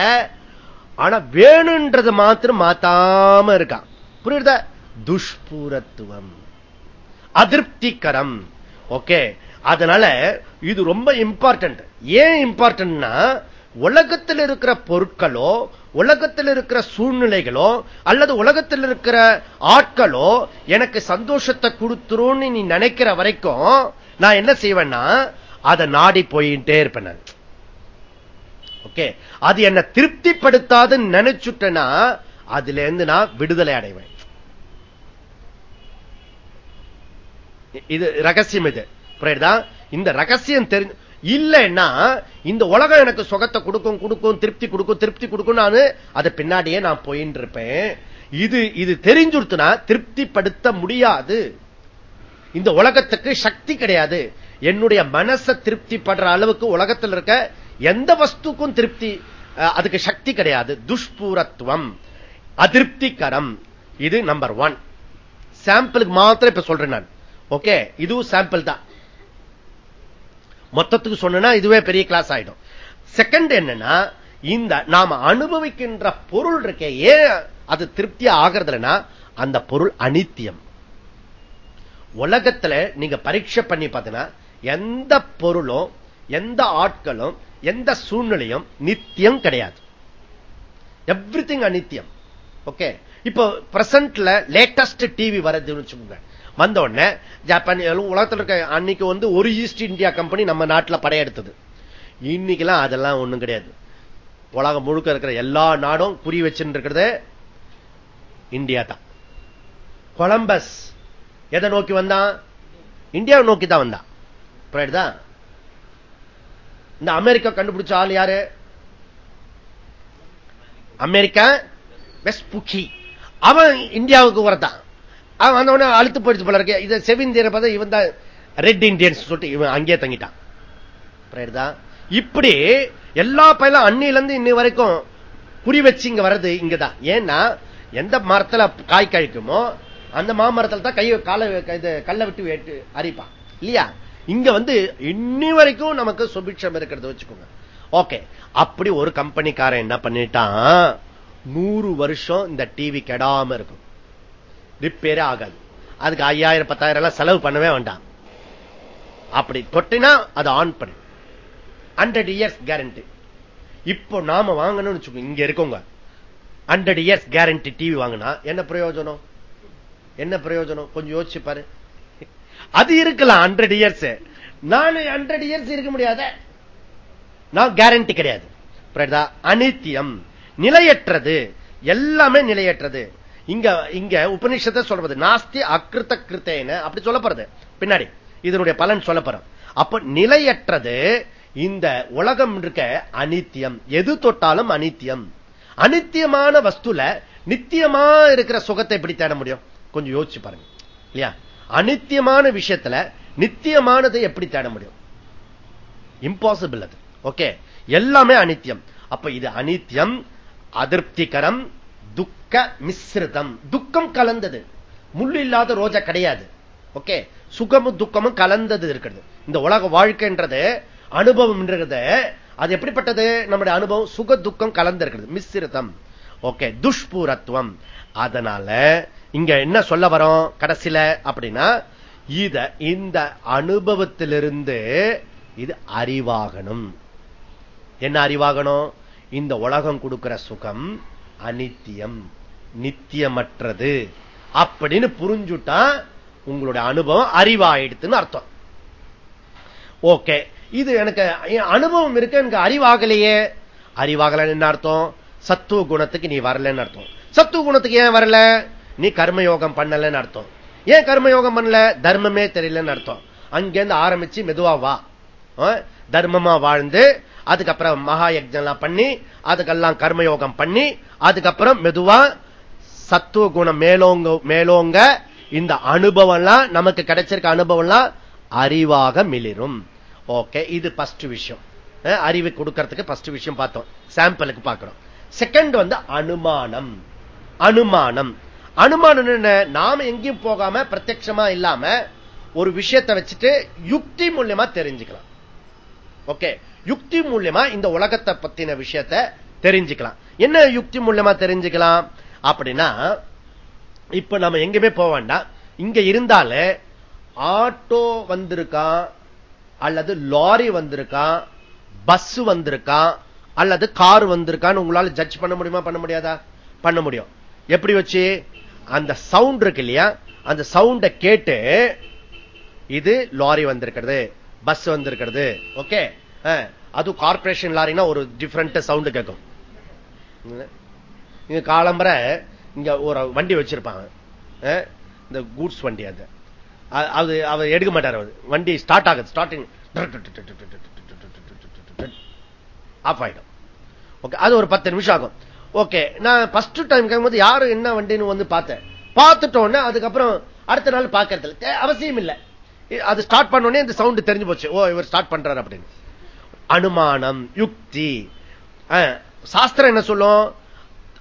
ஆனா வேணுன்றத மாத்திரம் மாத்தாம இருக்கான். புரியுதா? துஷ்பூரத்துவம். அதிருப்திகரம். ஓகே. அதனால இது ரொம்ப இம்பார்ட்டன்ட் ஏன் இம்பார்ட்டன்ட்னா உலகத்தில் இருக்கிற பொருட்களோ உலகத்தில் இருக்கிற சூழ்நிலைகளோ அல்லது உலகத்தில் இருக்கிற ஆட்களோ எனக்கு சந்தோஷத்தை கொடுத்துரும்னு நீ நினைக்கிற வரைக்கும் நான் என்ன செய்வேன்னா அதை நாடி போயிட்டே இருப்பேன் ஓகே அது என்ன திருப்திப்படுத்தாதுன்னு நினைச்சுட்டேன்னா அதுல இருந்து நான் விடுதலை அடைவேன். இது ரகசியம் இது. புரியுதா? இந்த ரகசியம் தெரிஞ்சு இல்லைன்னா இந்த உலகம் எனக்கு சுகத்தை கொடுக்கும் கொடுக்கும் திருப்தி கொடுக்கும் திருப்தி கொடுக்கும் நான் அதை பின்னாடியே நான் போயின்னு இருப்பேன் இது இது தெரிஞ்சுடுத்துனா திருப்திப்படுத்த முடியாது. இந்த உலகத்துக்கு சக்தி கிடையாது. என்னுடைய மனசை திருப்தி படுற அளவுக்கு உலகத்தில் இருக்க எந்த வஸ்துக்கும் திருப்தி அதுக்கு சக்தி கிடையாது. துஷ்பூரத்துவம் அதிருப்திகரம். இது நம்பர் ஒன் சாம்பிளுக்கு மாத்திரம் இப்ப சொல்றேன் நான். ஓகே இதுவும் சாம்பிள் தான். மொத்தத்துக்கு சொன்னா இதுவே பெரிய கிளாஸ் ஆயிடும். செகண்ட் என்னன்னா இந்த நாம அனுபவிக்கின்ற பொருள் இருக்கே ஏன் அது திருப்தி ஆகிறதுலனா அந்த பொருள் அனித்தியம். உலகத்துல நீங்க பரீட்சை பண்ணி பார்த்தீங்கன்னா எந்த பொருளும் எந்த ஆட்களும் எந்த சூழ்நிலையும் நித்தியம் கிடையாது. எவ்ரி திங் அனித்தியம். ஓகே இப்போ பிரசன்ட்ல லேட்டஸ்ட் டிவி வருதுன்னு வச்சுக்கோங்க. வந்த உடனே ஜப்பான் உலகத்தில் இருக்க அன்னைக்கு வந்து ஒரு ஈஸ்ட் இந்தியா கம்பெனி நம்ம நாட்டில் படையெடுத்தது. இன்னைக்கெல்லாம் அதெல்லாம் ஒண்ணும் கிடையாது. உலகம் முழுக்க இருக்கிற எல்லா நாடும் குறி வச்சுட்டு இந்தியா தான். கொலம்பஸ் எதை நோக்கி வந்தான்? இந்தியாவை நோக்கி தான் வந்தான். புரியுதா? இந்த அமெரிக்கா கண்டுபிடிச்ச ஆள் யாரு? America Vespucci. அவன் இந்தியாவுக்கு வரதான் அவன் வந்தவொடனே அழுத்து போயிடுச்சு போல இருக்கு. இதை செவிந்தியரை பார்த்தா இவன் தான் ரெட் இண்டியன்ஸ் சொல்லிட்டு இவன் அங்கேயே தங்கிட்டான். இப்படி எல்லா பயிலும் அன்னில இருந்து இன்னி வரைக்கும் குறி வச்சு இங்க வர்றது இங்கதான் ஏன்னா எந்த மரத்துல காய் கழிக்குமோ அந்த மாமரத்துல தான் கை காலை இது கல்லை விட்டு வேட்டு அரிப்பான். இல்லையா? இங்க வந்து இன்னி வரைக்கும் நமக்கு சுபிட்சம் இருக்கிறத வச்சுக்கோங்க. ஓகே அப்படி ஒரு கம்பெனிக்காரன் என்ன பண்ணிட்டான்? நூறு வருஷம் இந்த டிவி கெடாம இருக்கும். ரிப்பேரே ஆகாது அதுக்கு ஐயாயிரம் பத்தாயிரம் எல்லாம் செலவு பண்ணவே வேண்டாம். அப்படி தொட்டினா அது ஆன் பண்ணு. ஹண்ட்ரட் இயர்ஸ் கேரண்டி இப்போ நாம வாங்கணும்னு வச்சுக்கோங்க இங்க இருக்கோங்க ஹண்ட்ரட் இயர்ஸ் கேரண்டி டிவி வாங்கினா என்ன பிரயோஜனம்? என்ன பிரயோஜனம்? கொஞ்சம் யோசிச்சு பாரு. அது இருக்கலாம் ஹண்ட்ரட் இயர்ஸ் நான் ஹண்ட்ரட் இயர்ஸ் இருக்க முடியாத. நான் கேரண்டி கிடையாது. அனித்தியம். நிலையற்றது. எல்லாமே நிலையற்றது. இங்க இங்க உபநிஷத்தை சொல்றது. நாஸ்தி அக்கிருத்த கிருத்தேன அப்படி சொல்லப்படுறது பின்னாடி. இதனுடைய பலன் சொல்லப்படுறோம் அப்ப நிலையற்றது இந்த உலகம் இருக்க அனித்தியம். எது தொட்டாலும் அனித்தியம். அனித்தியமான வஸ்துல நித்தியமா இருக்கிற சுகத்தை எப்படி தேட முடியும்? கொஞ்சம் யோசிச்சு பாருங்க. இல்லையா? அனித்தியமான விஷயத்துல நித்தியமானதை எப்படி தேட முடியும்? இம்பாசிபிள் அது. ஓகே எல்லாமே அனித்தியம். அப்ப இது அனித்தியம் அதிருப்திகரம் துக்க மிஸ்ரிதம். துக்கம் கலந்தது. முள்ளு இல்லாத ரோஜா கிடையாது. ஓகே சுகமும் துக்கமும் கலந்தது இருக்கிறது. இந்த உலக வாழ்க்கைன்றது அனுபவம் அது எப்படிப்பட்டது? நம்முடைய அனுபவம் சுக துக்கம் கலந்திருக்கிறது. மிஸ்ரிதம். ஓகே துஷ்பூரத்துவம். அதனால இங்க என்ன சொல்ல வரோம் கடைசியில அப்படின்னா இத இந்த அனுபவத்திலிருந்து இது அறிவாகணும். என்ன அறிவாகணும்? இந்த உலகம் கொடுக்கிற சுகம் அனித்தியம். நித்தியமற்றது. அப்படின்னு புரிஞ்சுட்டா உங்களுடைய அனுபவம் அறிவாயிடுத்துன்னு அர்த்தம். ஓகே. இது எனக்கு அனுபவம் இருக்கு எனக்கு அறிவாகலையே. அறிவாகல என்ன அர்த்தம்? சத்துவ குணத்துக்கு நீ வரலன்னு அர்த்தம். சத்துவ குணத்துக்கு ஏன் வரல? நீ கர்மயோகம் பண்ணலன்னு அர்த்தம். ஏன் கர்மயோகம் பண்ணல? தர்மமே தெரியலன்னு அர்த்தம். அங்கிருந்து ஆரம்பிச்சு மெதுவா வா. தர்மமா வாழ்ந்து அதுக்கப்புறம் மகா யஜ்லாம் பண்ணி அதுக்கெல்லாம் கர்மயோகம் பண்ணி அதுக்கப்புறம் மெதுவா சத்துவ குணம் மேலோங்க மேலோங்க இந்த அனுபவம்லாம் நமக்கு கிடைச்சிருக்க அனுபவம்லாம் அறிவாக மிளிரும். ஓகே இது பஸ்ட் விஷயம். அறிவு கொடுக்கறதுக்கு பஸ்ட் விஷயம் பார்த்தோம். சாம்பிளுக்கு பார்க்கிறோம். செகண்ட் வந்து அனுமானம். அனுமானம். அனுமானம் என்ன? நாம எங்கேயும் போகாம பிரத்யமா இல்லாம ஒரு விஷயத்தை வச்சுட்டு யுக்தி மூலியமா தெரிஞ்சுக்கலாம். ஓகே. யுக்தி மூலியமா இந்த உலகத்தை பத்தின விஷயத்தை தெரிஞ்சுக்கலாம். என்ன யுக்தி மூலியமா தெரிஞ்சுக்கலாம்? அப்படின்னா இப்ப நம்ம எங்கேயுமே போக வேண்டாம். இங்க இருந்தாலே ஆட்டோ வந்திருக்கான் அல்லது லாரி வந்திருக்கான் பஸ் வந்திருக்கான் அல்லது கார் வந்திருக்கான்னு உங்களால ஜட்ஜ் பண்ண முடியுமா பண்ண முடியாதா? பண்ண முடியும். எப்படி வச்சு? அந்த சவுண்ட் இருக்கு இல்லையா? அந்த சவுண்ட கேட்டு இது லாரி வந்திருக்கிறது. பஸ் வந்திருக்கிறது. ஓகே அது கார்பரேஷன் லாரினா ஒரு டிஃப்ரெண்ட் சவுண்ட் கேட்கும். இங்க காலம்பரை இங்க ஒரு வண்டி வச்சிருப்பாங்க. இந்த கூட்ஸ் வண்டி அது. அது அவர் எடுக்க மாட்டார் வண்டி ஸ்டார்ட் ஆகுது. ஸ்டார்டிங் ஆஃப் ஆயிடும். ஓகே அது ஒரு பத்து நிமிஷம் ஆகும். ஓகே நான் ஃபர்ஸ்ட் டைம் கேட்கும்போது யாரும் என்ன வண்டின்னு வந்து பார்த்தேன். பார்த்துட்டோன்னே அதுக்கப்புறம் அடுத்த நாள் பார்க்கறது அவசியம் இல்லை. அது ஸ்டார்ட் பண்ணோடனே இந்த சவுண்ட் தெரிஞ்சு போச்சு. ஓ இவர் ஸ்டார்ட் பண்றாரு அப்படின்னு. அனுமானம் யுக்தி. சாஸ்திரம் என்ன சொல்லும்?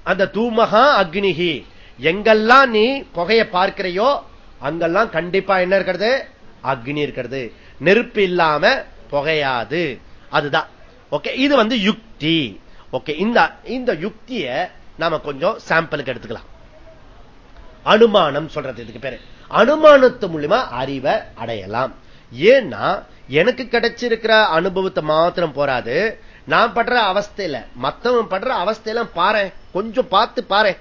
அந்த தூமகா அக்னிகி எங்கெல்லாம் நீ புகையை பார்க்கிறையோ அங்கெல்லாம் கண்டிப்பா என்ன இருக்கிறது? அக்னி இருக்கிறது. நெருப்பு இல்லாம புகையாது. அதுதான். ஓகே இது வந்து யுக்தி. ஓகே இந்த இந்த யுக்திய நாம கொஞ்சம் சாம்பிளுக்கு எடுத்துக்கலாம். அனுமானம் சொல்றது இதுக்கு பேரு. அனுமானத்து மூலியமா அறிவை அடையலாம். ஏன்னா எனக்கு கிடைச்சிருக்கிற அனுபவத்தை மாத்திரம் போராது. நான் படுற அவஸ்தையில மத்தவன் படுற அவஸ்தையெல்லாம் பாரு கொஞ்சம் பார்த்து பாரு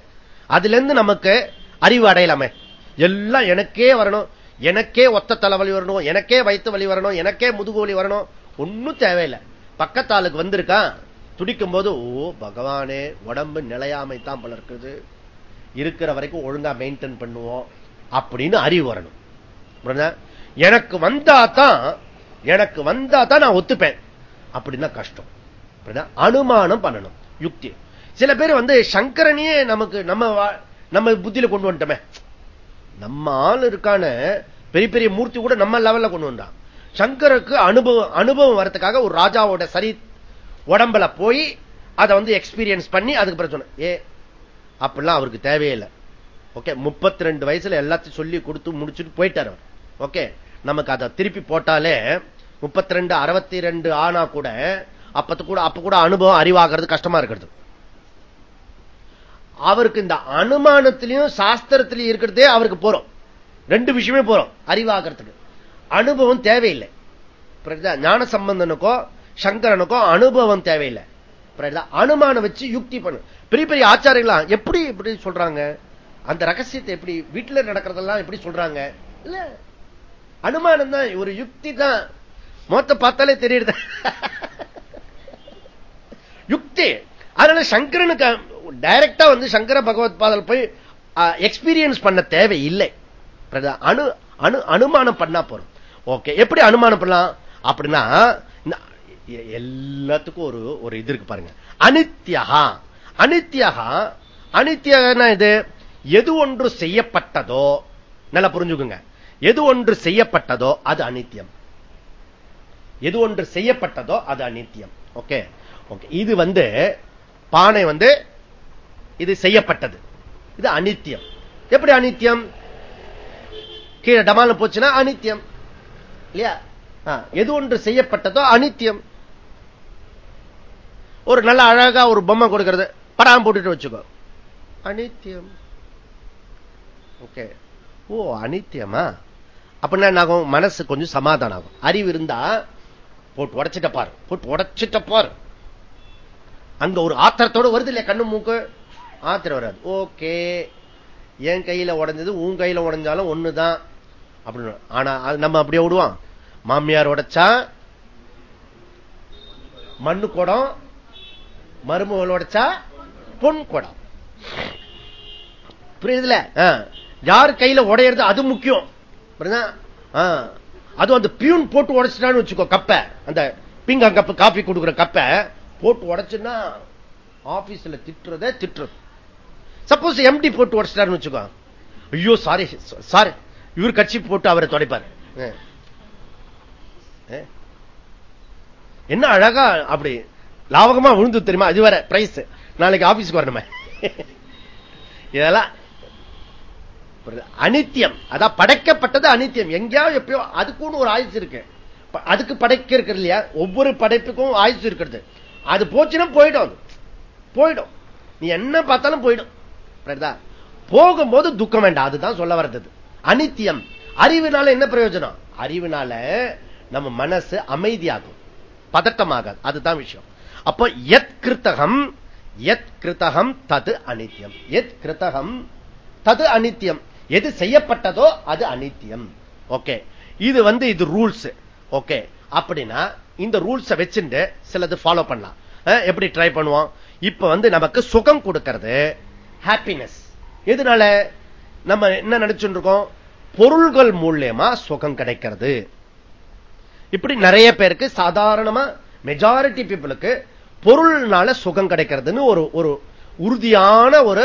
அதுல இருந்து நமக்கு அறிவு அடையலாமே. எல்லாம் எனக்கே வரணும். எனக்கே ஒத்த தலைவலி வரணும். எனக்கே வயிற்று வலி வரணும். எனக்கே முதுகு வலி வரணும். ஒன்னும் தேவையில்லை. பக்கத்தாளுக்கு வந்திருக்கான். துடிக்கும் போது ஓ பகவானே உடம்பு நிலையாமை தான் போல இருக்குது. இருக்கிற வரைக்கும் ஒழுங்கா மெயின்டைன் பண்ணுவோம். அப்படின்னு அறிவு வரணும். எனக்கு வந்தா தான் எனக்கு வந்தா தான் நான் ஒத்துப்பேன். அப்படின்னா கஷ்டம். அனுமானம் பண்ணணும். யுக்தி. சில பேர் வந்து சங்கரனையே நமக்கு நம்ம நம்ம புத்தியில கொண்டு வந்துட்டோமே. நம்ம ஆள் இருக்கான பெரிய பெரிய மூர்த்தி கூட நம்ம லெவல்ல கொண்டு வந்தான் சங்கருக்கு அனுபவம் அனுபவம் வரதுக்காக ஒரு ராஜாவோட சரி உடம்புல போய் அதை வந்து எக்ஸ்பீரியன்ஸ் பண்ணி அதுக்கு பிரச்சனை ஏ அப்படிலாம் அவருக்கு தேவையில்லை ஓகே முப்பத்தி ரெண்டு வயசுல எல்லாத்தையும் சொல்லி கொடுத்து முடிச்சுட்டு போயிட்டார் அவர். ஓகே நமக்கு அதை திருப்பி போட்டாலே முப்பத்தி ரெண்டு அறுபத்தி ரெண்டு ஆனா கூட அப்பத்து கூட அப்ப கூட அனுபவம் அறிவாகிறது கஷ்டமா இருக்கிறது. அவருக்கு இந்த அனுமானத்திலையும் சாஸ்திரத்திலையும் இருக்கிறதே அவருக்கு போறோம். ரெண்டு விஷயமே போறோம் அறிவாகிறதுக்கு. அனுபவம் தேவையில்லை. ஞான சம்பந்தனுக்கோ சங்கரனுக்கோ அனுபவம் தேவையில்லை. அனுமானம் வச்சு யுக்தி பண்ணு. பெரிய பெரிய ஆச்சாரியங்களா எப்படி இப்படி சொல்றாங்க? அந்த ரகசியத்தை எப்படி வீட்டில் நடக்கிறதெல்லாம் எப்படி சொல்றாங்க? இல்ல அனுமானம் தான் ஒரு யுக்தி தான். மொத்த பார்த்தாலே தெரியுது. யுக்தி. அதனால சங்கரனுக்கு டைரக்டா வந்து சங்கர பகவத் பாதல் போய் எக்ஸ்பீரியன்ஸ் பண்ண தேவை இல்லை அணு அணு அனுமானம் பண்ணா போறோம் ஓகே எப்படி அனுமானம் பண்ணலாம்? அப்படின்னா எல்லாத்துக்கும் ஒரு ஒரு இது இருக்கு பாருங்க. அனித்யகா அனித்யகா அனித்யகா இது எது ஒன்று செய்யப்பட்டதோ நல்லா புரிஞ்சுக்குங்க. எது ஒன்று செய்யப்பட்டதோ அது அனித்தியம். எது ஒன்று செய்யப்பட்டதோ அது அனித்தியம். ஓகே? ஓகே. இது வந்து பானை வந்து இது செய்யப்பட்டது. இது அனித்தியம். எப்படி அனித்தியம்? கீழே டமால போச்சுன்னா அனித்தியம். இல்லையா? எது ஒன்று செய்யப்பட்டதோ அனித்தியம். ஒரு நல்ல அழகா ஒரு பொம்மை கொடுக்கிறது. படாம போட்டுட்டு வச்சுக்கோ. அனித்தியம். ஓகே ஓ அனித்தியமா அப்படின்னா என்ன மனசு கொஞ்சம் சமாதானம் ஆகும் அறிவு இருந்தா போட்டு உடைச்சிட்ட பாரு. போட்டு உடைச்சிட்ட பாரு. அங்க ஒரு ஆத்திரத்தோட வருது இல்லையா கண்ணு மூக்கு? ஆத்திரம் வராது. ஓகே என் கையில உடஞ்சது உன் கையில உடஞ்சாலும் ஒண்ணுதான். அப்படின்னு. ஆனா நம்ம அப்படியே விடுவோம். மாமியார் உடைச்சா மண்ணு குடம் மருமகள் உடைச்சா பொன் குடம். புரியுதுல யார் கையில உடையிறது அது முக்கியம். அது அந்த பியூன் போட்டு உடைச்சிட்டான்னு வச்சுக்கோ கப்ப. அந்த பிங்கா கப்பு காஃபி கொடுக்குற கப்ப. போட்டு உடைச்சுன்னா ஆபீஸ்ல திட்டுறத திட்டுறது. சப்போஸ் எம்டி போட்டு உடைச்சிட்டாருன்னு வச்சுக்கோ. ஐயோ சாரி சாரி இவர் கட்சி போட்டு அவரை தொடைப்பார். என்ன அழகா அப்படி லாபகமா விழுந்து தெரியுமா? அது வர பிரைஸ் நாளைக்கு ஆபீஸ்க்கு வரணுமே. இதெல்லாம் அனித்தியம். அதான் படைக்கப்பட்டது அனித்தியம். எங்கேயாவது எப்பயோ அதுக்குன்னு ஒரு ஆயுசு இருக்கு. அதுக்கு படைக்க இருக்கிறது இல்லையா? ஒவ்வொரு படைப்புக்கும் ஆயுசு இருக்கிறது. அது போச்சுன்னா போயிடும் அது. போயிடும். நீ என்ன பார்த்தாலும் போயிடும். போகும்போது துக்கம் வேண்டாம். அதுதான் சொல்ல வர்றது. அனித்தியம். அறிவினால என்ன பிரயோஜனம்? அறிவினால நம்ம மனசு அமைதியாகும். பதட்டமாகாது. அதுதான் விஷயம். அப்போ எத் கிருத்தகம் எத் கிருத்தகம் தது அனித்தியம். எத் கிருத்தகம் தது அனித்தியம். எது செய்யப்பட்டதோ அது அனித்தியம். ஓகே இது வந்து இது ரூல்ஸ் ஓகே அப்படின்னா இந்த ரூல்ஸை வச்சுட்டு சிலது ஃபாலோ பண்ணலாம். எப்படி ட்ரை பண்ணுவோம்? இப்ப வந்து நமக்கு சுகம் கொடுக்கிறது ஹாப்பினஸ் எதனால? நம்ம என்ன நினைச்சுட்டு இருக்கோம் பொருள்கள் மூலியமா சுகம் கிடைக்கிறது. இப்படி நிறைய பேருக்கு சாதாரணமா மெஜாரிட்டி பீப்புளுக்கு பொருள்னால சுகம் கிடைக்கிறதுன்னு ஒரு ஒரு உறுதியான ஒரு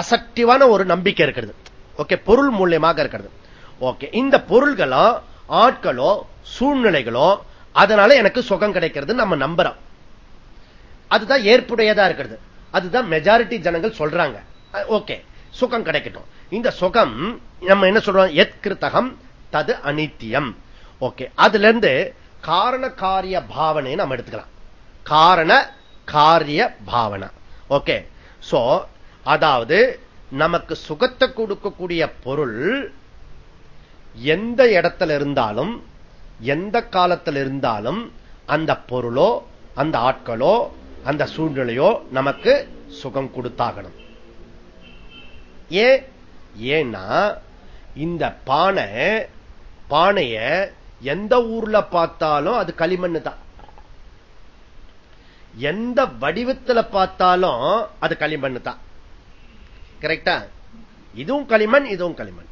அசக்டிவான ஒரு நம்பிக்கை இருக்கிறது. ஓகே பொருள் மூலியமாக இருக்கிறது. ஓகே இந்த பொருள்களோ ஆட்களோ சூழ்நிலைகளோ அதனால எனக்கு சுகம் கிடைக்கிறது நம்ம நம்புறோம். அதுதான் ஏற்புடையதா இருக்கிறது. அதுதான் மெஜாரிட்டி ஜனங்கள் சொல்றாங்க. ஓகே சுகம் கிடைக்கட்டும். இந்த சுகம் நம்ம என்ன சொல்றோம்? எத்கிருத்தகம் தது அனித்தியம். ஓகே அதுல இருந்து காரண காரிய பாவனை நம்ம எடுத்துக்கலாம். காரண காரிய பாவனை. ஓகே சோ அதாவது நமக்கு சுகத்தை கொடுக்கக்கூடிய பொருள் எந்த இடத்துல இருந்தாலும் எந்த காலத்தில் இருந்தாலும் அந்த பொருளோ அந்த ஆட்களோ அந்த சூழ்நிலையோ நமக்கு சுகம் கொடுத்தாகணும். ஏன் ஏன்னா இந்த பானை பானைய எந்த ஊர்ல பார்த்தாலும் அது களிமண் தான். எந்த வடிவத்துல பார்த்தாலும் அது களிமண் தான். கரெக்டா இதுவும் களிமண் இதுவும் களிமண்.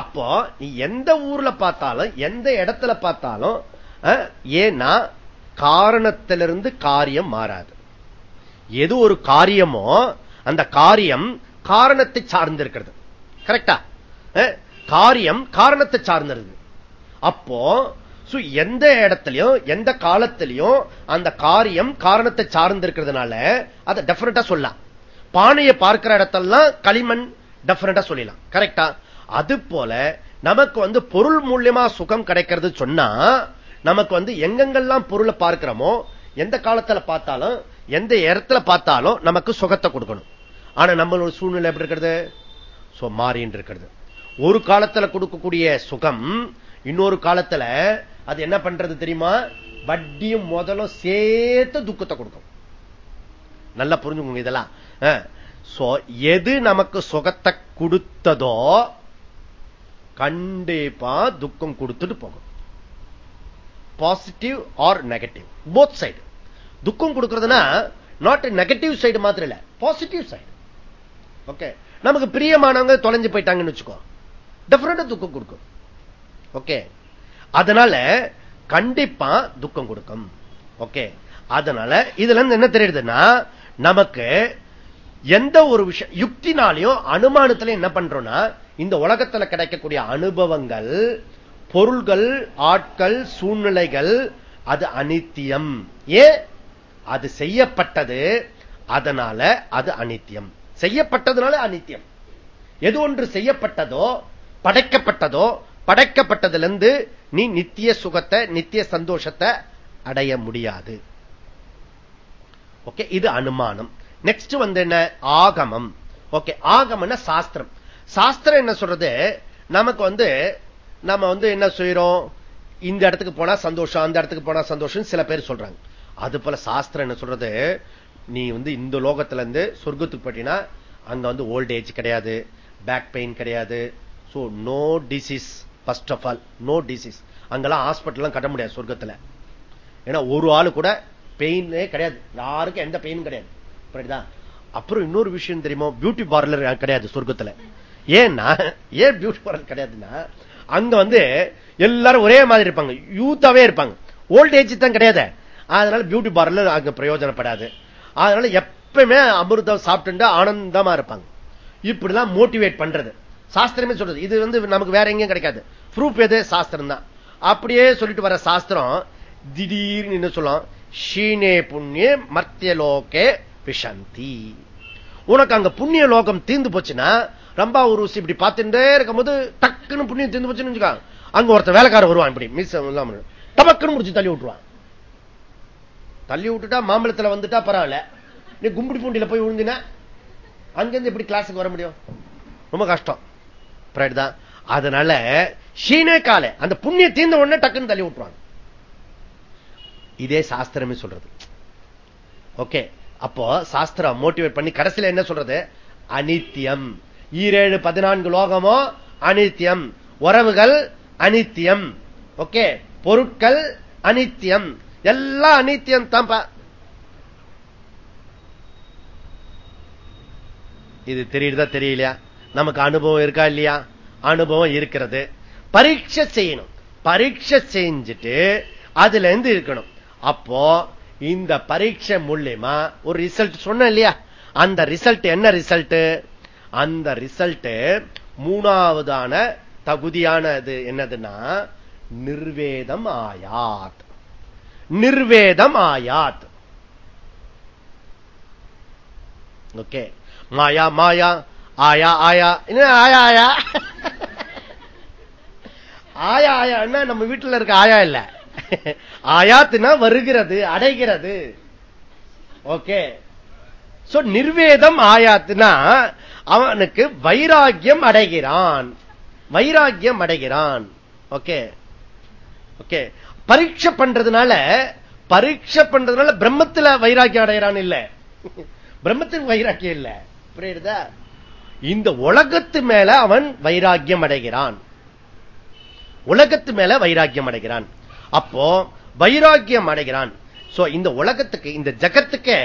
அப்போ நீ எந்த ஊர்ல பார்த்தாலும் எந்த இடத்துல பார்த்தாலும் ஏன்னா காரணத்திலிருந்து காரியம் மாறாது. எது ஒரு காரியமோ அந்த காரியம் காரணத்தை சார்ந்திருக்கிறது. கரெக்டா காரியம் காரணத்தை சார்ந்திருக்கு அப்போ எந்த இடத்துலயும் எந்த காலத்திலையும் அந்த காரியம் காரணத்தை சார்ந்திருக்கிறதுனால அதை டெபினட்டா சொல்லலாம். பானையை பார்க்கிற இடத்தெல்லாம் களிமண் டெஃபினட்டா சொல்லலாம் கரெக்டா அது போல நமக்கு வந்து பொருள் மூலியமா சுகம் கிடைக்கிறது சொன்னா நமக்கு வந்து எங்கெங்கெல்லாம் பொருளை பார்க்கிறோமோ எந்த காலத்துல பார்த்தாலும் எந்த இடத்துல பார்த்தாலும் நமக்கு சுகத்தை கொடுக்கணும். ஆனா நம்மளோட சூழ்நிலை எப்படி இருக்கிறது? மாறின்னு இருக்கிறது. ஒரு காலத்துல கொடுக்கக்கூடிய சுகம் இன்னொரு காலத்துல அது என்ன பண்றது தெரியுமா? வட்டியும் முதலும் சேர்த்து துக்கத்தை கொடுக்கும். நல்லா புரிஞ்சுக்கோங்க இதெல்லாம். எது நமக்கு சுகத்தை கொடுத்ததோ கண்டிப்பா துக்கம் கொடுத்துட்டு போகும். Positive or negative both side துக்கம் கொடுக்கிறதுனா நாட் நெகட்டிவ் சைடு மாத்திரம் இல்ல பாசிட்டிவ் சைடு ஓகே நமக்கு பிரியமானவங்க தொலைஞ்சு போயிட்டாங்கன்னு வச்சுக்கோ. டிஃபரெண்டா துக்கம் கொடுக்கும். ஓகே அதனால கண்டிப்பா துக்கம் கொடுக்கும். ஓகே அதனால இதுல இருந்து என்ன தெரியுதுன்னா நமக்கு எந்த ஒரு விஷயம் யுக்தினாலையும் அனுமானத்துல என்ன பண்றோம்னா இந்த உலகத்துல கிடைக்கக்கூடிய அனுபவங்கள் பொருள்கள் ஆட்கள் சூழ்நிலைகள் அது அனித்தியம். ஏன் அது செய்யப்பட்டது அதனால அது அனித்தியம். செய்யப்பட்டதுனால அனித்தியம். எது ஒன்று செய்யப்பட்டதோ படைக்கப்பட்டதோ படைக்கப்பட்டதிலிருந்து நீ நித்திய சுகத்தை நித்திய சந்தோஷத்தை அடைய முடியாது. ஓகே? இது அனுமானம். நெக்ஸ்ட் வந்து என்ன? ஆகமம். ஓகே ஆகமம்னா சாஸ்திரம். சாஸ்திரம் என்ன சொல்றது? நமக்கு வந்து நம்ம வந்து என்ன செய்யறோம் இந்த இடத்துக்கு போனா சந்தோஷம் அந்த இடத்துக்கு போனா சந்தோஷம் சில பேர் சொல்றாங்க. அது போல சாஸ்திரம் என்ன சொல்றது? நீ வந்து இந்த லோகத்துல இருந்து சொர்க்கத்துக்கு போட்டீங்கன்னா அங்க வந்து ஓல்ட் ஏஜ் கிடையாது. பேக் பெயின் கிடையாது. So no disease first of all no disease அங்கெல்லாம் ஹாஸ்பிட்டல் கட்ட முடியாது சொர்க்கத்துல. ஏன்னா ஒரு ஆளு கூட பெயினே கிடையாது. யாருக்கும் எந்த பெயினும் கிடையாது. அப்படிதான். அப்புறம் இன்னொரு விஷயம் தெரியுமோ? பியூட்டி பார்லர் கிடையாது சொர்க்கத்துல. ஏன்னா ஏன் பியூட்டி பார்லர் கிடையாதுன்னா அங்க வந்து எல்லாரும் ஒரே மாதிரி இருப்பாங்க. யூத்தாவே இருப்பாங்க. ஓல்ட் ஏஜ் தான் கிடையாது. அதனால பியூட்டி பார்லர் அங்க பிரயோஜனப்படாது. அதனால எப்பவுமே அமிர்தம் சாப்பிட்டு ஆனந்தமா இருப்பாங்க. இப்படிதான் மோட்டிவேட் பண்றது. சாஸ்திரமே சொல்றது. இது வந்து நமக்கு வேற எங்கேயும் கிடைக்காது. ப்ரூஃப் எது? சாஸ்திரம் தான். அப்படியே சொல்லிட்டு வர சாஸ்திரம் திடீர்னு என்ன சொல்லலாம் ஷீனே புண்ணிய மத்தியலோகே பிஷந்தி. உனக்கு அங்க புண்ணிய லோகம் தீர்ந்து போச்சுன்னா ரொம்ப உருசி இப்படி பார்த்துட்டே இருக்கும் போது டக்குன்னு புண்ணியம் தீர்ந்து போச்சுன்னு அங்க ஒருத்த வேலைக்காரர் வருவான் இப்படி மிஸ் டபக்குன்னு முடிச்சு தள்ளி விட்டுருவான். தள்ளி விட்டுட்டா மாம்பழத்துல வந்துட்டா பரவாயில்ல. நீ கும்பிடி பூண்டியில போய் விழுந்தினா அங்கிருந்து எப்படி கிளாஸுக்கு வர முடியும்? ரொம்ப கஷ்டம். தான். அதனால ஷீனே காலை அந்த புண்ணிய தீர்ந்த உடனே டக்குன்னு தள்ளி விட்டுருவாங்க. இதே சாஸ்திரமே சொல்றது. ஓகே அப்போ சாஸ்திரம் மோட்டிவேட் பண்ணி கடைசியில் என்ன சொல்றது? அனித்தியம். ஈரேழு பதினான்கு லோகமோ அனித்தியம். உறவுகள் அனித்தியம். ஓகே? பொருட்கள் அனித்தியம். எல்லாம் அனித்தியம் தான் இது தெரியுதா தெரியலையா? நமக்கு அனுபவம் இருக்கா இல்லையா? அனுபவம் இருக்கிறது. பரீட்சை செய்யணும். பரீட்சை செஞ்சுட்டு அதுல இருந்து இருக்கணும். அப்போ இந்த பரீட்சை மூலியமா ஒரு ரிசல்ட் சொன்ன இல்லையா? அந்த ரிசல்ட் என்ன ரிசல்ட்? அந்த ரிசல்ட் மூணாவதான தகுதியானது என்னதுன்னா நிர்வேதம் ஆயாத். நிர்வேதம் ஆயாத். ஓகே. மாயா மாயா ஆயா ஆயா. என்ன ஆயா ஆயா? ஆயா ஆயா. நம்ம வீட்டுல இருக்க ஆயா இல்ல? ஆயாத்துனா வருகிறது அடைகிறது. ஓகே. நிர்வேதம் ஆயாத்துனா அவனுக்கு வைராக்கியம் அடைகிறான். வைராக்கியம் அடைகிறான். ஓகே. ஓகே. பரீட்சை பண்றதுனால பரீட்சை பண்றதுனால பிரம்மத்துல வைராக்கியம் அடைகிறான் இல்ல. பிரம்மத்துக்கு வைராக்கியம் இல்ல. புரியுதா? இந்த உலகத்து மேல அவன் வைராக்கியம் அடைகிறான். உலகத்து மேல வைராக்கியம் அடைகிறான். அப்போ வைராக்கியம் அடைகிறான். சோ இந்த உலகத்துக்கு இந்த ஜகத்துக்கு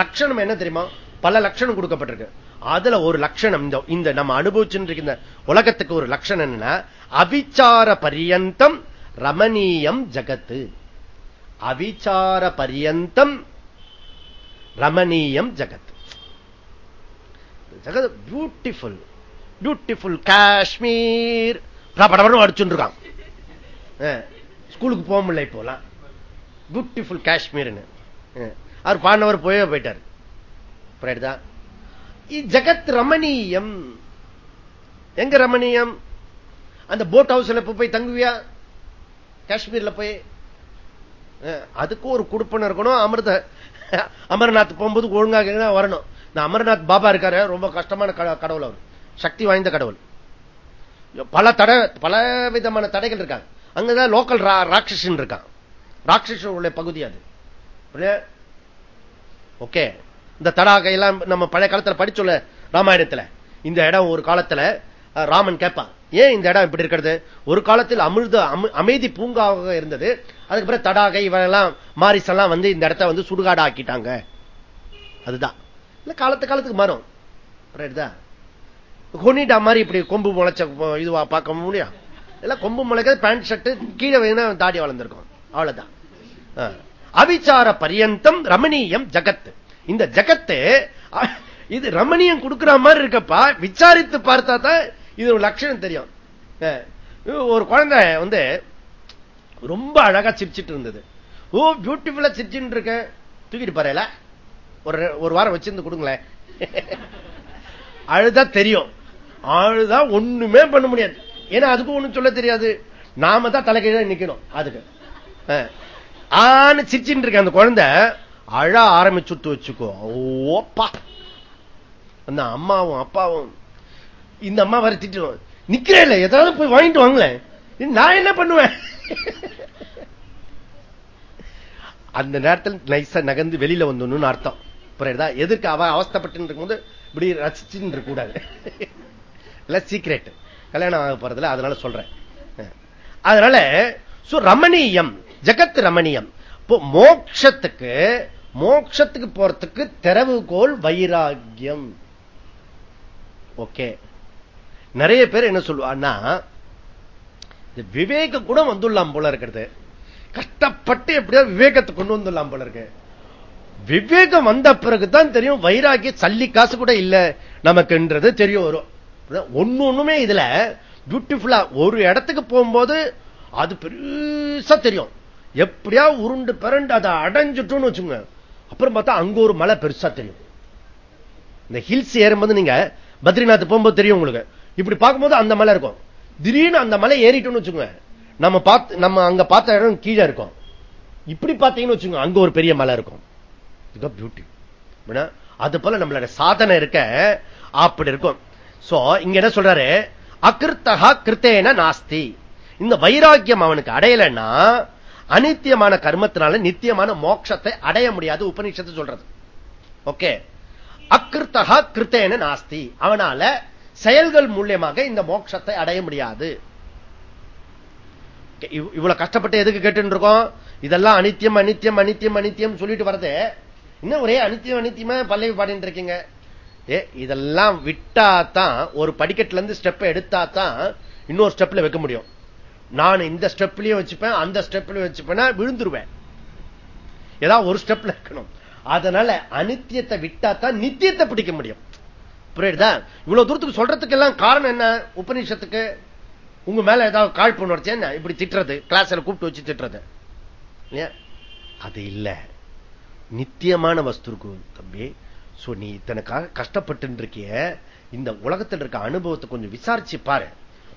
லட்சணம் என்ன தெரியுமா? பல லட்சணம் கொடுக்கப்பட்டிருக்கு. அதுல ஒரு லட்சணம் இந்த இந்த நம்ம அனுபவிச்சுட்டு இந்த உலகத்துக்கு ஒரு லட்சணம் என்னன்னா அவிச்சார பரியந்தம் ரமணீயம் ஜகத்து. அவிச்சார பரியந்தம் ரமணீயம் ஜகத் ஜகத் பியூட்டிஃபுல் பியூட்டிஃபுல் காஷ்மீர். படப்படம் இருக்கான் ஸ்கூலுக்கு போக முடியல இப்போலாம். பியூட்டிஃபுல் காஷ்மீர்னு. அவர் பாண்டவர் போயே போயிட்டார். புரியுதா ஜகத் ரமணீயம். எங்க ரமணீயம்? அந்த போட் ஹவுஸ்ல போய் தங்குவியா? காஷ்மீர்ல போய். அதுக்கும் ஒரு குடுப்பன இருக்கணும். அமிர்த அமர்நாத் போகும்போது ஒழுங்காக வரணும். இந்த அமர்நாத் பாபா இருக்காரு. ரொம்ப கஷ்டமான கடவுள் அவர். சக்தி வாய்ந்த கடவுள். பல தடை பல விதமான தடைகள் இருக்காங்க. அங்கதான் லோக்கல் ராட்சசன் இருக்கான். ராட்சசனுடைய பகுதி அது. ஓகே. இந்த தடாகை எல்லாம் நம்ம பழைய காலத்துல படிச்சுள்ள ராமாயணத்துல. இந்த இடம் ஒரு காலத்துல ராமன் கேட்பான். ஏன் இந்த இடம் இப்படி இருக்கிறது? ஒரு காலத்தில் அமிர்த அமைதி பூங்காவாக இருந்தது. அதுக்கு பிறகு தடாகை இவெல்லாம் மாரிசெல்லாம் வந்து இந்த இடத்த வந்து சுடுகாடு ஆக்கிட்டாங்க அதுதான். இல்ல காலத்து காலத்துக்கு மரம் கொனிடா மாதிரி இப்படி கொம்பு முளைச்ச இதுவா பார்க்க முடியும் எல்லாம் கொம்பு முளைக்க பேண்ட் ஷர்ட் கீழே வேணா தாடி வளர்ந்துருக்கும். அவ்வளவுதான். அவிச்சார பரியந்தம் ரமணீயம் ஜகத்து. இந்த ஜகத்து இது ரமணியம் கொடுக்கிற மாதிரி இருக்கப்பா விசாரித்து பார்த்தா தான் இது ஒரு லட்சணம் தெரியும். ஒரு குழந்தை வந்து ரொம்ப அழகா சிரிச்சிட்டு இருந்தது. ஓ பியூட்டிஃபுல்லா சிரிச்சுட்டு இருக்கேன். தூக்கிட்டு பாருல ஒரு ஒரு வாரம் வச்சிருந்து கொடுங்களேன். அழுதா தெரியும். அழுதா ஒண்ணுமே பண்ண முடியாது. ஏன்னா அதுக்கும் ஒண்ணும் சொல்ல தெரியாது. நாம தான் தலைகீழ நிக்கணும். அதுக்கு. ஆன்னு சிரிச்சுட்டு இருக்க அந்த குழந்தை அழ ஆரம்பிச்சுட்டு வச்சுக்கோ. ஓப்பா. அந்த அம்மாவும் அப்பாவும் இந்த அம்மா வர திட்டுவோம் நிக்கிறேன் இல்ல ஏதாவது போய் வாங்கிட்டு வாங்களேன். நான் என்ன பண்ணுவேன்? அந்த நேரத்தில் நைஸா நகர்ந்து வெளியில வந்தோம்னு அர்த்தம். புரியுதா? எதிர்க்க அவ அவஸ்தப்பட்டு இருக்கும்போது இப்படி ரசிச்சுன்னு இருக்க கூடாது. இல்ல சீக்ரெட் கல்யாணம் ஆக போறதுல அதனால சொல்றேன். அதனால ரமணீயம் ஜெகத் ரமணீயம். இப்போ மோக்ஷத்துக்கு மோக்ஷத்துக்கு போறதுக்கு திறவுகோல் வைராகியம் ஓகே. நிறைய பேர் என்ன சொல்லுவான்னா விவேக கூட வந்துள்ளாம் போல இருக்கிறது. கஷ்டப்பட்டு எப்படியோ விவேகத்தை கொண்டு வந்துடலாம் போல இருக்கு. விவேகம் வந்த பிறகுதான் தெரியும் வைராகிய சல்லி காசு கூட இல்ல. நமக்குன்றது தெரிய வரும். ஒன்னு ஒண்ணுமே இதுல பியூட்டிஃபுல்லா ஒரு இடத்துக்கு போகும்போது அது பெருசா தெரியும். எப்படியா உருண்டு பிறண்டு அதை அடைஞ்சிட்டோம்னு வச்சுங்க அப்புறம் பார்த்தா அங்க ஒரு மலை பெருசா தெரியும். இந்த ஹில்ஸ் ஏறும்போது நீங்க பத்ரிநாத் போகும்போது தெரியும் உங்களுக்கு. இப்படி பார்க்கும்போது அந்த மலை இருக்கும். திடீர்னு அந்த மலை ஏறிட்டோம்னு வச்சுங்க நம்ம பார்த்து நம்ம அங்க பார்த்த இடம் கீழே இருக்கும். இப்படி பார்த்தீங்கன்னு வச்சுங்க அங்க ஒரு பெரிய மலை இருக்கும். பியூட்டி அது போல நம்மளோட சாதனை இருக்க அப்படி இருக்கும். சோ இங்க என்ன சொல்றாரு? அகிருத்தகா கிருத்தேன நாஸ்தி. இந்த வைராக்கியம் அவனுக்கு அடையலைன்னா அனித்தியமான கர்மத்தினால நித்தியமான மோட்சத்தை அடைய முடியாது உபநிஷத்து சொல்றது. ஓகே. அக்கிருத்தகா கிருத்தேன நாஸ்தி. அவனால செயல்கள் மூலியமாக இந்த மோட்சத்தை அடைய முடியாது. இவ்வளவு கஷ்டப்பட்டு எதுக்கு கேட்டு இருக்கோம் இதெல்லாம் அனித்தியம் அனித்தியம் அனித்தியம் அனித்தியம் சொல்லிட்டு வரது. இன்னும் ஒரே அனித்தியம் அனித்தியமா பல்லவி பாடிட்டு இருக்கீங்க ஏ இதெல்லாம் விட்டாதான் ஒரு படிக்கட்டுல இருந்து ஸ்டெப் எடுத்தாதான் இன்னொரு ஸ்டெப்ல வைக்க முடியும். நான் இந்த ஸ்டெப்லயும் வச்சுப்பேன் அந்த ஸ்டெப்லயும் வச்சுப்பேன் விழுந்துருவேன். ஏதாவது ஒரு ஸ்டெப்ல இருக்கணும். அதனால அனித்தியத்தை விட்டாதான் நித்தியத்தை பிடிக்க முடியும். புரியுதா? இவ்வளவு தூரத்துக்கு சொல்றதுக்கு எல்லாம் காரணம் என்ன? உபநிஷத்துக்கு உங்க மேல ஏதாவது கால் உணர்ச்சி என்ன? இப்படி திட்டுறது கிளாஸ்ல கூப்பிட்டு வச்சு திட்டுறது. அது இல்ல. நித்தியமான வஸ்து இருக்கும் தம்பி. சோ நீ இத்தனைக்காக கஷ்டப்பட்டு இருக்கிய இந்த உலகத்தில் இருக்க அனுபவத்தை கொஞ்சம் விசாரிச்சு பாரு.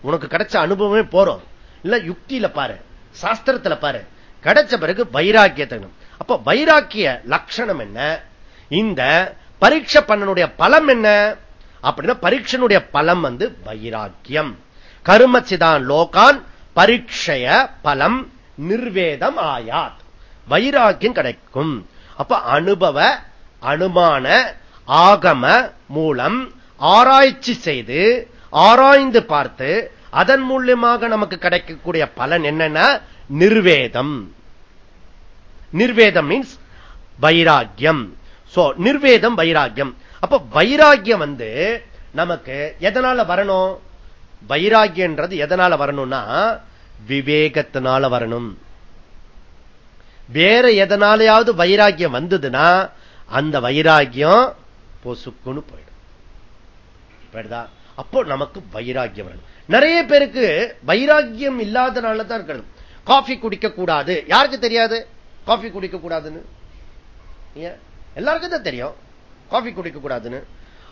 உனக்கு கிடைச்ச அனுபவமே போறோம். இல்ல யுக்தியில பாரு. சாஸ்திரத்துல பாரு. கிடைச்ச பிறகு வைராக்கியத்தை அப்ப வைராக்கிய லட்சணம் என்ன? இந்த பரீட்சை பண்ணனுடைய பலம் என்ன? அப்படின்னா பரீட்சனுடைய பலம் வந்து வைராக்கியம். கருமச்சிதான் லோகான் பரீட்சைய பலம் நிர்வேதம் ஆயாத். வைராக்கியம் கிடைக்கும். அப்ப அனுபவ அனுமான ஆகம மூலம் ஆராய்ச்சி செய்து ஆராய்ந்து பார்த்து அதன் மூலியமாக நமக்கு கிடைக்கக்கூடிய பலன் என்னன்னா நிர்வேதம். நிர்வேதம் மீன்ஸ் வைராக்கியம். சோ நிர்வேதம் வைராக்கியம். அப்ப வைராக்கியம் வந்து நமக்கு எதனால வரணும்? வைராக்கியன்றது எதனால வரணும்னா விவேகத்தினால வரணும். வேற எதனாலையாவது வைராக்கியம் வந்ததுன்னா அந்த வைராக்கியம் பொசுக்குன்னு போயிடும். போயிடுதா அப்போ நமக்கு வைராக்கியம் வேணும் நிறைய பேருக்கு வைராக்கியம் இல்லாதனால தான் இருக்கணும் காஃபி குடிக்க கூடாது. யாருக்கு தெரியாது? காஃபி குடிக்க கூடாதுன்னு. எல்லாருக்கும் தான் தெரியும். காஃபி குடிக்க கூடாதுன்னு.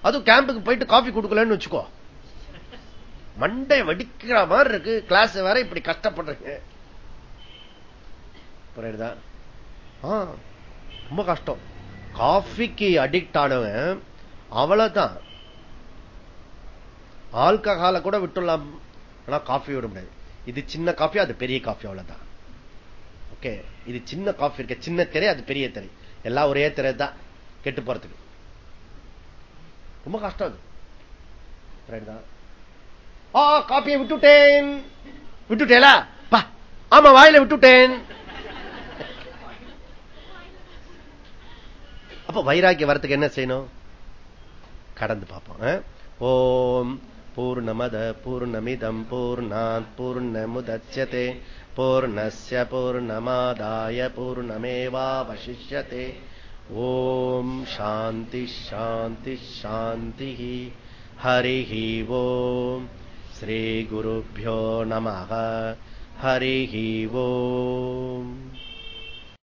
அதுவும் கேம்புக்கு போயிட்டு காஃபி கொடுக்கலன்னு வச்சுக்கோ. மண்டை வடிக்கிற மாதிரி இருக்கு. கிளாஸ் வேற இப்படி கஷ்டப்படுறீங்க. புரியுதா? ரொம்ப கஷ்டம். காஃபிக்கு அடிக்ட் ஆனவன் அவ்வளவுதான். ஆல்கஹால கூட விட்டுலாம் ஆனா காஃபி விட முடியாது. இது சின்ன காஃபி அது பெரிய காஃபி அவ்வளவுதான். ஓகே? இது சின்ன காஃபி இருக்க சின்ன திரை அது பெரிய திரை. எல்லாம் ஒரே திரை தான். கெட்டு போறதுக்கு. ரொம்ப கஷ்டம் அது. ஆ காப்பியை விட்டுட்டேன். விட்டுட்டேலா பா. ஆமா வாயில விட்டுட்டேன். அப்ப வைராக்கிய வரத்துக்கு என்ன செய்யணும்? கடந்து பார்ப்போம் ஓம் பூர்ணமத பூர்ணமிதம் பூர்ணாத் பூர்ணமுதட்சதே பூர்ணஸ்ய பூர்ணமாதாய பூர்ணமேவாவசிஷ்யதே. ஓம் சாந்தி ஷாந்தி ஷாந்தி ஹரி ஓம் ஸ்ரீகுருभ्यो நம ஹரி ஓம்.